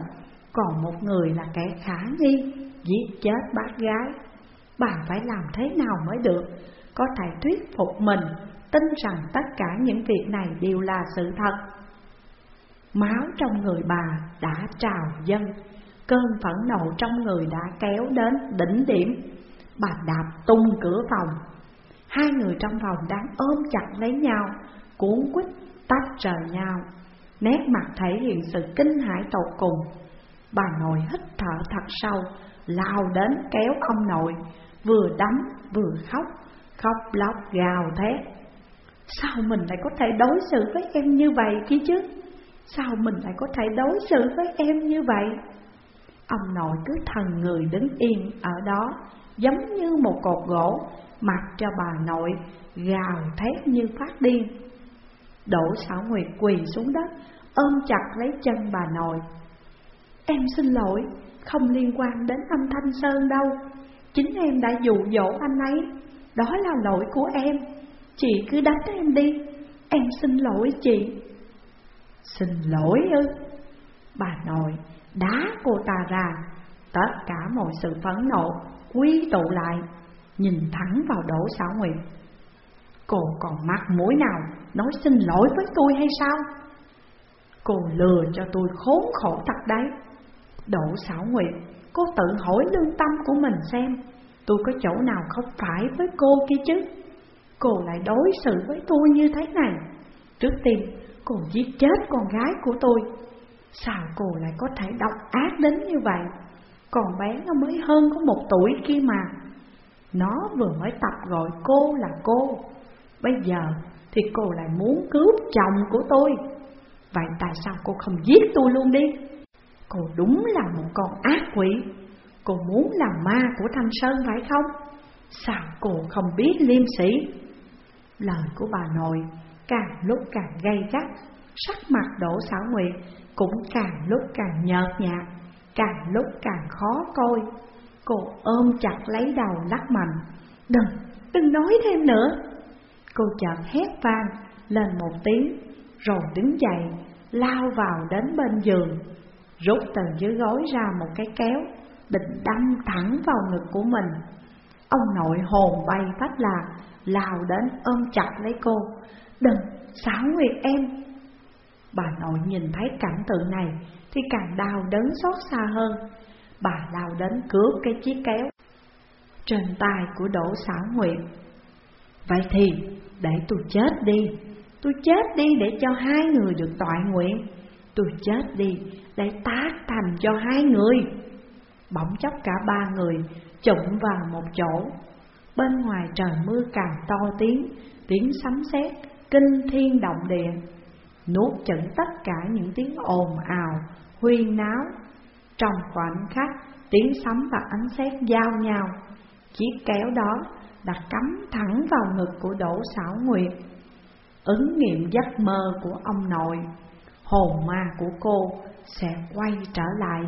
[SPEAKER 2] Còn một người là kẻ khả nghi, giết chết bác gái. Bà phải làm thế nào mới được? Có thể thuyết phục mình Tin rằng tất cả những việc này đều là sự thật. Máu trong người bà đã trào dâng Cơn phẫn nộ trong người đã kéo đến đỉnh điểm. Bà đạp tung cửa phòng. Hai người trong phòng đang ôm chặt lấy nhau, cuốn quýt tách rời nhau. Nét mặt thể hiện sự kinh hãi tột cùng. Bà nội hít thở thật sâu, lao đến kéo ông nội, vừa đấm vừa khóc, khóc lóc gào thét. Sao mình lại có thể đối xử với em như vậy kia chứ? Sao mình lại có thể đối xử với em như vậy? Ông nội cứ thần người đứng yên ở đó, giống như một cột gỗ, mặc cho bà nội gào thét như phát điên. Đỗ Sảo Nguyệt quỳ xuống đất, ôm chặt lấy chân bà nội. Em xin lỗi, không liên quan đến âm Thanh Sơn đâu. Chính em đã dụ dỗ anh ấy, đó là lỗi của em. Chị cứ đánh em đi, em xin lỗi chị. Xin lỗi ư? Bà nội đá cô ta ra, tất cả mọi sự phẫn nộ quy tụ lại nhìn thẳng vào Đỗ xảo nguyện Cô còn mặt mũi nào nói xin lỗi với tôi hay sao? Cô lừa cho tôi khốn khổ thật đấy. Đỗ Sảo Nguyệt, Cô tự hỏi lương tâm của mình xem Tôi có chỗ nào không phải với cô kia chứ? Cô lại đối xử với tôi như thế này. Trước tiên cô giết chết con gái của tôi. Sao cô lại có thể độc ác đến như vậy? Còn bé nó mới hơn có một tuổi kia mà. Nó vừa mới tập gọi cô là cô. Bây giờ thì cô lại muốn cướp chồng của tôi. Vậy tại sao cô không giết tôi luôn đi? Cô đúng là một con ác quỷ. Cô muốn làm ma của Thanh Sơn phải không? Sao cô không biết liêm sĩ? Lời của bà nội càng lúc càng gay gắt Sắc mặt đổ xảo nguyệt cũng càng lúc càng nhợt nhạt Càng lúc càng khó coi. Cô ôm chặt lấy đầu lắc mạnh. Đừng, đừng nói thêm nữa. Cô chợt hét vang lên một tiếng Rồi đứng dậy lao vào đến bên giường. Rút từ dưới gối ra một cái kéo Định đâm thẳng vào ngực của mình. Ông nội hồn bay phách lạc Lao đến ôm chặt lấy cô. Đừng, xảo nguyệt em. Bà nội nhìn thấy cảnh tượng này Thì càng đau đớn xót xa hơn. Bà lao đến cướp cái chiếc kéo Trên tay của Đỗ xảo nguyệt. Vậy thì để tôi chết đi. Tôi chết đi để cho hai người được tọa nguyện. Tôi chết đi để tác thành cho hai người. Bỗng chốc cả ba người trụng vào một chỗ. Bên ngoài trời mưa càng to tiếng Tiếng sấm sét kinh thiên động địa. Nuốt chửng tất cả những tiếng ồn ào, huyên náo. Trong khoảnh khắc tiếng sấm và ánh sét giao nhau. Chiếc kéo đó đã cắm thẳng vào ngực của Đỗ Sảo Nguyệt. Ứng nghiệm giấc mơ của ông nội. Hồn ma của cô sẽ quay trở lại.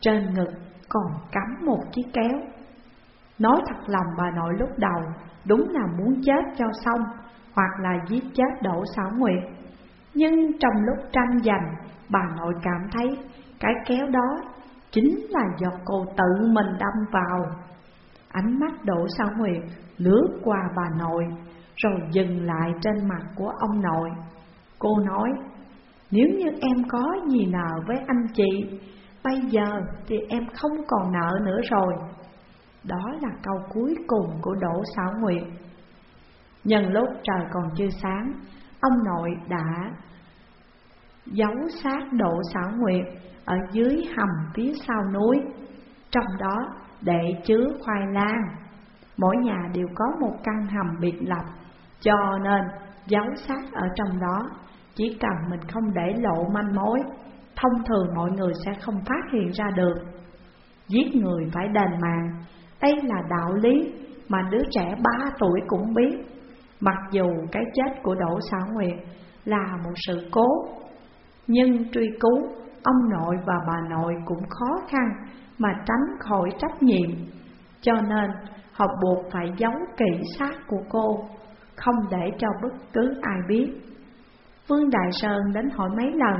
[SPEAKER 2] Trên ngực còn cắm một chiếc kéo. Nói thật lòng bà nội lúc đầu, Đúng là muốn chết cho xong, Hoặc là giết chết Đỗ Sảo Nguyệt. Nhưng trong lúc tranh giành, Bà nội cảm thấy cái kéo đó Chính là do cô tự mình đâm vào. Ánh mắt Đỗ Sảo Nguyệt lướt qua bà nội, Rồi dừng lại trên mặt của ông nội. Cô nói nếu như em có gì nợ với anh chị, Bây giờ thì em không còn nợ nữa rồi. Đó là câu cuối cùng của Đỗ Sảo Nguyệt. Nhân lúc trời còn chưa sáng, Ông nội đã giấu xác Đỗ Sảo Nguyệt Ở dưới hầm phía sau núi, Trong đó để chứa khoai lang. Mỗi nhà đều có một căn hầm biệt lập, Cho nên giấu xác ở trong đó. Chỉ cần mình không để lộ manh mối thông thường mọi người sẽ không phát hiện ra được. Giết người phải đền mạng, đây là đạo lý mà đứa trẻ ba tuổi cũng biết. Mặc dù cái chết của Đỗ Xảo Nguyệt là một sự cố, nhưng truy cứu ông nội và bà nội cũng khó khăn mà tránh khỏi trách nhiệm. Cho nên họ buộc phải giấu kỹ xác của cô, không để cho bất cứ ai biết. Vương Đại Sơn đến hỏi mấy lần.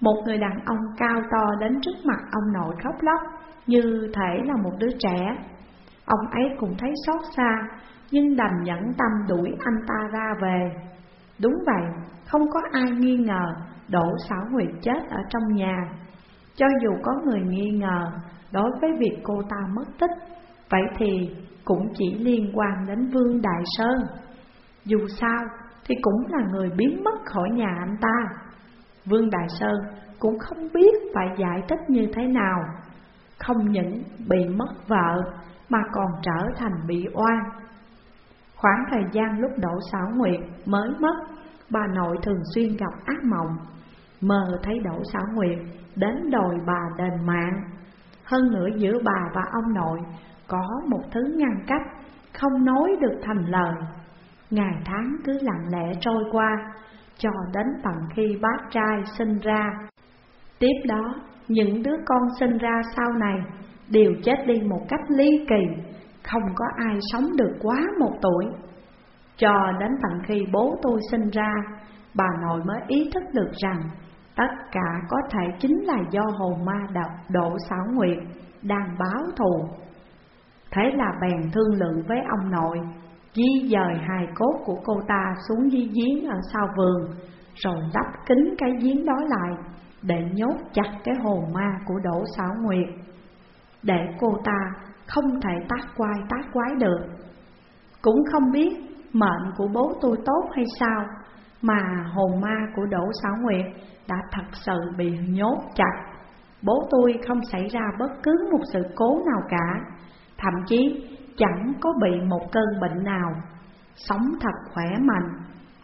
[SPEAKER 2] Một người đàn ông cao to đến trước mặt ông nội khóc lóc Như thể là một đứa trẻ. Ông ấy cũng thấy xót xa Nhưng đành nhẫn tâm đuổi anh ta ra về. Đúng vậy, không có ai nghi ngờ Đỗ Sảo Nguyệt chết ở trong nhà. Cho dù có người nghi ngờ Đối với việc cô ta mất tích Vậy thì cũng chỉ liên quan đến Vương Đại Sơn. Dù sao thì cũng là người biến mất khỏi nhà anh ta. Vương Đại Sơn cũng không biết phải giải thích như thế nào. Không những bị mất vợ, mà còn trở thành bị oan. Khoảng thời gian lúc Đỗ Sảo Nguyệt mới mất, Bà nội thường xuyên gặp ác mộng. Mơ thấy Đỗ Sảo Nguyệt đến đòi bà đền mạng. Hơn nữa giữa bà và ông nội có một thứ ngăn cách Không nói được thành lời. Ngày tháng cứ lặng lẽ trôi qua cho đến tận khi bác trai sinh ra. Tiếp đó, những đứa con sinh ra sau này đều chết đi một cách ly kỳ, không có ai sống được quá một tuổi. Cho đến tận khi bố tôi sinh ra, bà nội mới ý thức được rằng tất cả có thể chính là do hồn ma độc độ xảo nguyệt đang báo thù. Thế là bèn thương lượng với ông nội di dời hài cốt của cô ta xuống dưới giếng ở sau vườn, rồi đắp kín cái giếng đó lại để nhốt chặt cái hồn ma của Đỗ Sảo Nguyệt. để cô ta không thể tác quai tác quái được. Cũng không biết mệnh của bố tôi tốt hay sao mà hồn ma của Đỗ Xảo Nguyệt đã thật sự bị nhốt chặt. Bố tôi không xảy ra bất cứ một sự cố nào cả, thậm chí chẳng có bị một cơn bệnh nào. Sống thật khỏe mạnh,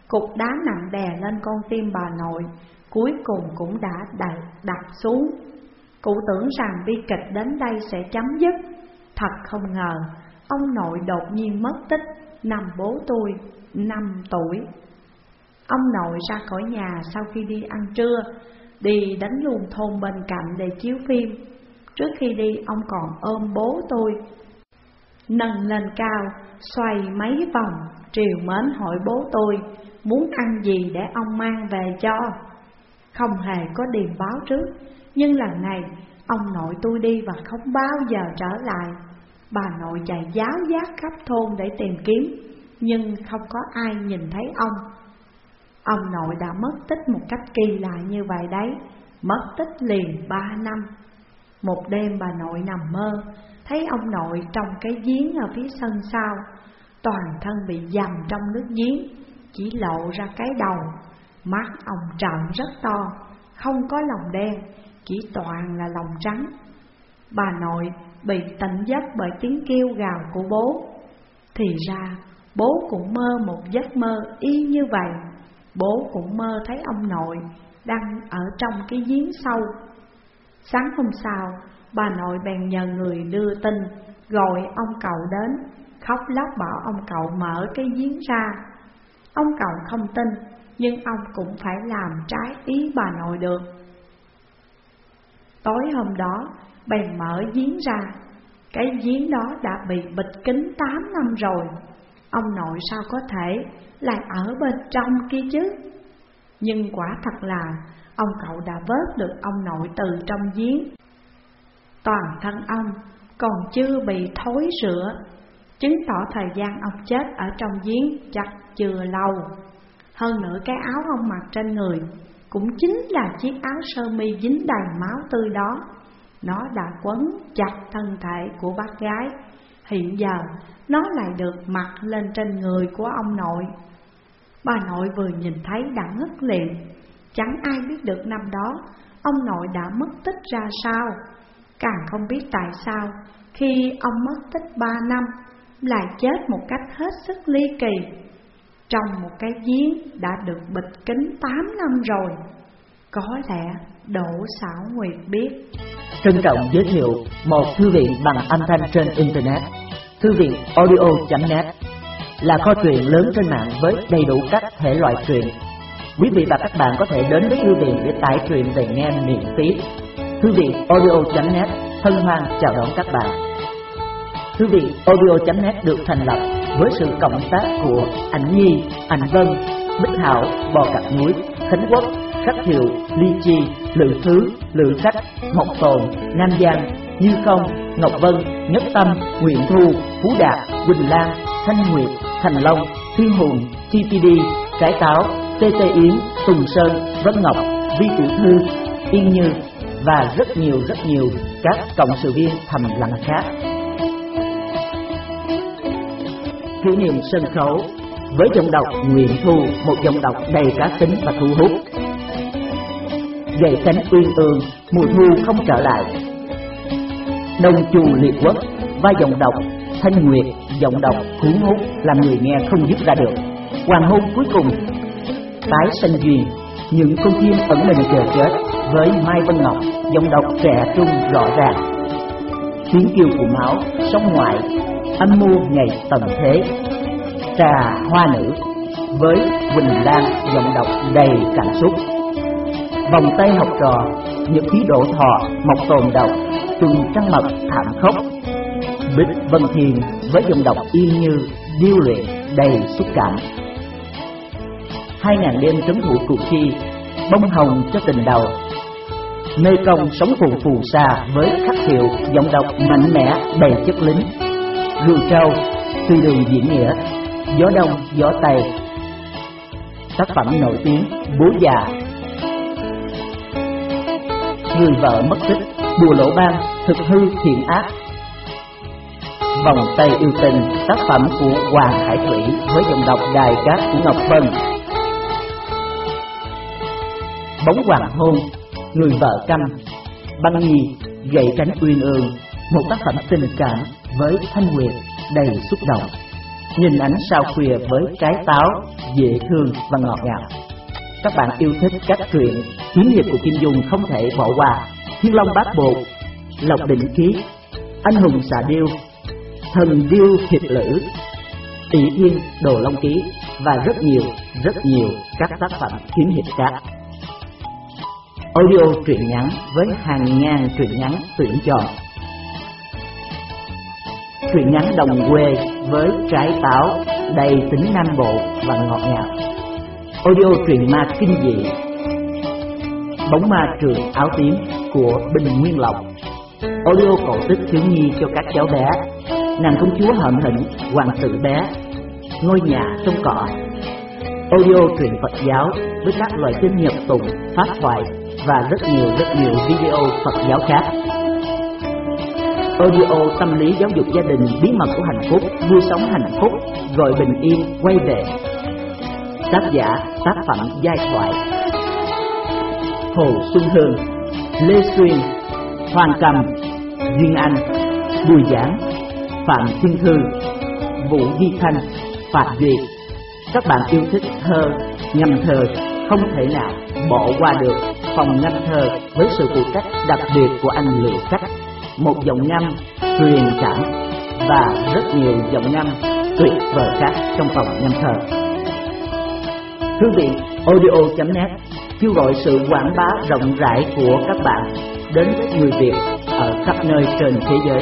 [SPEAKER 2] cục đá nặng đè lên con tim bà nội, cuối cùng cũng đã đặt, đặt xuống. Cụ tưởng rằng bi kịch đến đây sẽ chấm dứt, thật không ngờ ông nội đột nhiên mất tích năm bố tôi, năm tuổi. Ông nội ra khỏi nhà sau khi đi ăn trưa, đi đánh luồng thôn bên cạnh để chiếu phim. Trước khi đi ông còn ôm bố tôi, nâng lên cao, xoay mấy vòng, triều mến hỏi bố tôi muốn ăn gì để ông mang về cho. Không hề có điềm báo trước, nhưng lần này ông nội tôi đi và không bao giờ trở lại. Bà nội chạy giáo giác khắp thôn để tìm kiếm, nhưng không có ai nhìn thấy ông. Ông nội đã mất tích một cách kỳ lạ như vậy đấy, mất tích liền ba năm. Một đêm bà nội nằm mơ, thấy ông nội trong cái giếng ở phía sân sau, toàn thân bị dầm trong nước giếng, chỉ lộ ra cái đầu, mắt ông trợn rất to, không có lòng đen, chỉ toàn là lòng trắng. Bà nội bị tỉnh giấc bởi tiếng kêu gào của bố. Thì ra, bố cũng mơ một giấc mơ y như vậy. Bố cũng mơ thấy ông nội đang ở trong cái giếng sâu. Sáng hôm sau, bà nội bèn nhờ người đưa tin, gọi ông cậu đến, khóc lóc bảo ông cậu mở cái giếng ra. Ông cậu không tin, nhưng ông cũng phải làm trái ý bà nội được. Tối hôm đó, bèn mở giếng ra, cái giếng đó đã bị bịt kín tám năm rồi. Ông nội sao có thể lại ở bên trong kia chứ? Nhưng quả thật là ông cậu đã vớt được ông nội từ trong giếng. Toàn thân ông còn chưa bị thối rửa, chứng tỏ thời gian ông chết ở trong giếng chắc chưa lâu. Hơn nữa cái áo ông mặc trên người cũng chính là chiếc áo sơ mi dính đầy máu tươi đó. Nó đã quấn chặt thân thể của bác gái. Hiện giờ nó lại được mặc lên trên người của ông nội. Bà nội vừa nhìn thấy đã ngất liền. Chẳng ai biết được năm đó ông nội đã mất tích ra sao. Càng không biết tại sao, khi ông mất tích ba năm, lại chết một cách hết sức ly kỳ trong một cái giếng đã được bịt kính 8 năm rồi. Có lẽ Đỗ Sảo Nguyệt biết.
[SPEAKER 1] Trân trọng giới thiệu một thư viện bằng âm thanh trên Internet. Thư viện audio.net là kho truyện lớn trên mạng với đầy đủ các thể loại truyện. Quý vị và các bạn có thể đến với thư viện để tải truyện về nghe miễn phí. Thư viện audio.net thân hoan chào đón các bạn. Thư viện audio.net được thành lập với sự cộng tác của Ảnh Nhi, Ảnh Vân, Bích Hảo, Bò Cặp Núi, Khánh Quốc, Khắc Hiệu, Ly Chi, Lự Thứ, Lự Khách, Mộc Tồn, Nam Giang, Như Không, Ngọc Vân, Nhất Tâm, Nguyễn Thu, Phú Đạt, Quỳnh Lan, Thanh Nguyệt, Thành Long, Thiên Hùng, TPD, Cái Táo, TT Yến, Tùng Sơn, Vân Ngọc, Vi Tiểu Thư, Yên Như và rất nhiều rất nhiều các cộng sự viên thầm lặng khác kỷ niệm sân khấu với giọng đọc Nguyễn Thu, một giọng đọc đầy cá tính và thu hút. Gậy cánh uyên ương, mùa thu không trở lại. Đông Chu Liệt Quốc, và giọng đọc Thanh Nguyệt, giọng đọc cuốn hút làm người nghe không dứt ra được. Hoàng hôn cuối cùng, tái sanh duyên, những con chim ẩn mình chờ chết với Mai Vân Ngọc, giọng đọc trẻ trung rõ ràng. Tiếng kêu của máu, sông ngoại, âm mưu ngày tận thế. Trà hoa nữ với quỳnh lan giọng đọc đầy cảm xúc. Vòng tay học trò nhật ký đổ thọ mộc tồn độc, tuần trăng mật thảm khốc. Bích vân thiền với giọng đọc yên như điêu luyện đầy xúc cảm. Hai ngàn đêm trấn thủ cuộc chi bông hồng cho tình đầu nơi công sống phù phù xa với khắc hiệu giọng đọc mạnh mẽ đầy chất lính. Rượu trâu tuy đường diễn nghĩa gió đông gió tây. Tác phẩm nổi tiếng bố già. Người vợ mất tích bùa lỗ ban thực hư thiện ác. Vòng tay yêu tình, tác phẩm của Hoàng Hải Thủy với giọng đọc đài cát của Ngọc Vân. Bóng hoàng hôn, người vợ căm, băng nhi, gậy cánh uyên ương, một tác phẩm tình cảm với thanh nguyệt đầy xúc động. Nhìn ánh sao khuya với trái táo, dễ thương và ngọt ngào. Các bạn yêu thích các truyện kiếm hiệp của Kim Dung không thể bỏ qua. Thiên Long Bát Bộ, Lộc Định Ký, Anh Hùng Xà Điêu, Thần Điêu Hiệp Lữ, Tỷ Thiên Đồ Long Ký và rất nhiều, rất nhiều các tác phẩm kiếm hiệp khác. Audio truyện ngắn với hàng ngàn truyện ngắn tuyển chọn. Truyện ngắn đồng quê với trái táo, đầy tính nam bộ và ngọt ngào. Audio truyện ma kinh dị. Bóng ma trường áo tím của Bình Nguyên Lộc. Audio cổ tích thiếu nhi cho các cháu bé. Nàng công chúa hậm hĩnh hoàng tử bé. Ngôi nhà trong cỏ. Audio truyện Phật giáo với các loại kinh nhập tụng pháp thoại và rất nhiều rất nhiều video Phật giáo khác. Audio tâm lý giáo dục gia đình bí mật của hạnh phúc vui sống hạnh phúc gọi bình yên quay về. Tác giả tác phẩm giai thoại. Hồ Xuân Hương Lê Xuyên Hoàng Cầm Duyên Anh Bùi Giảng Phạm Thiên Thư, Vũ Di Thanh, Phạm Duyệt. Các bạn yêu thích thơ, ngâm thơ không thể nào bỏ qua được phòng ngăn thờ với sự phụ trách đặc biệt của anh Liệu Cách, một giọng ngâm truyền cảm và rất nhiều giọng ngâm tuyệt vời khác trong phòng ngâm thờ Thư viện audio.net kêu gọi sự quảng bá rộng rãi của các bạn đến với người Việt ở khắp nơi trên thế giới.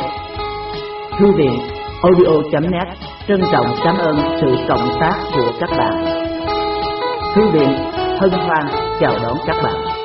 [SPEAKER 1] Thư viện audio.net trân trọng cảm ơn sự cộng tác của các bạn. Thư viện hân hoan chào đón các bạn.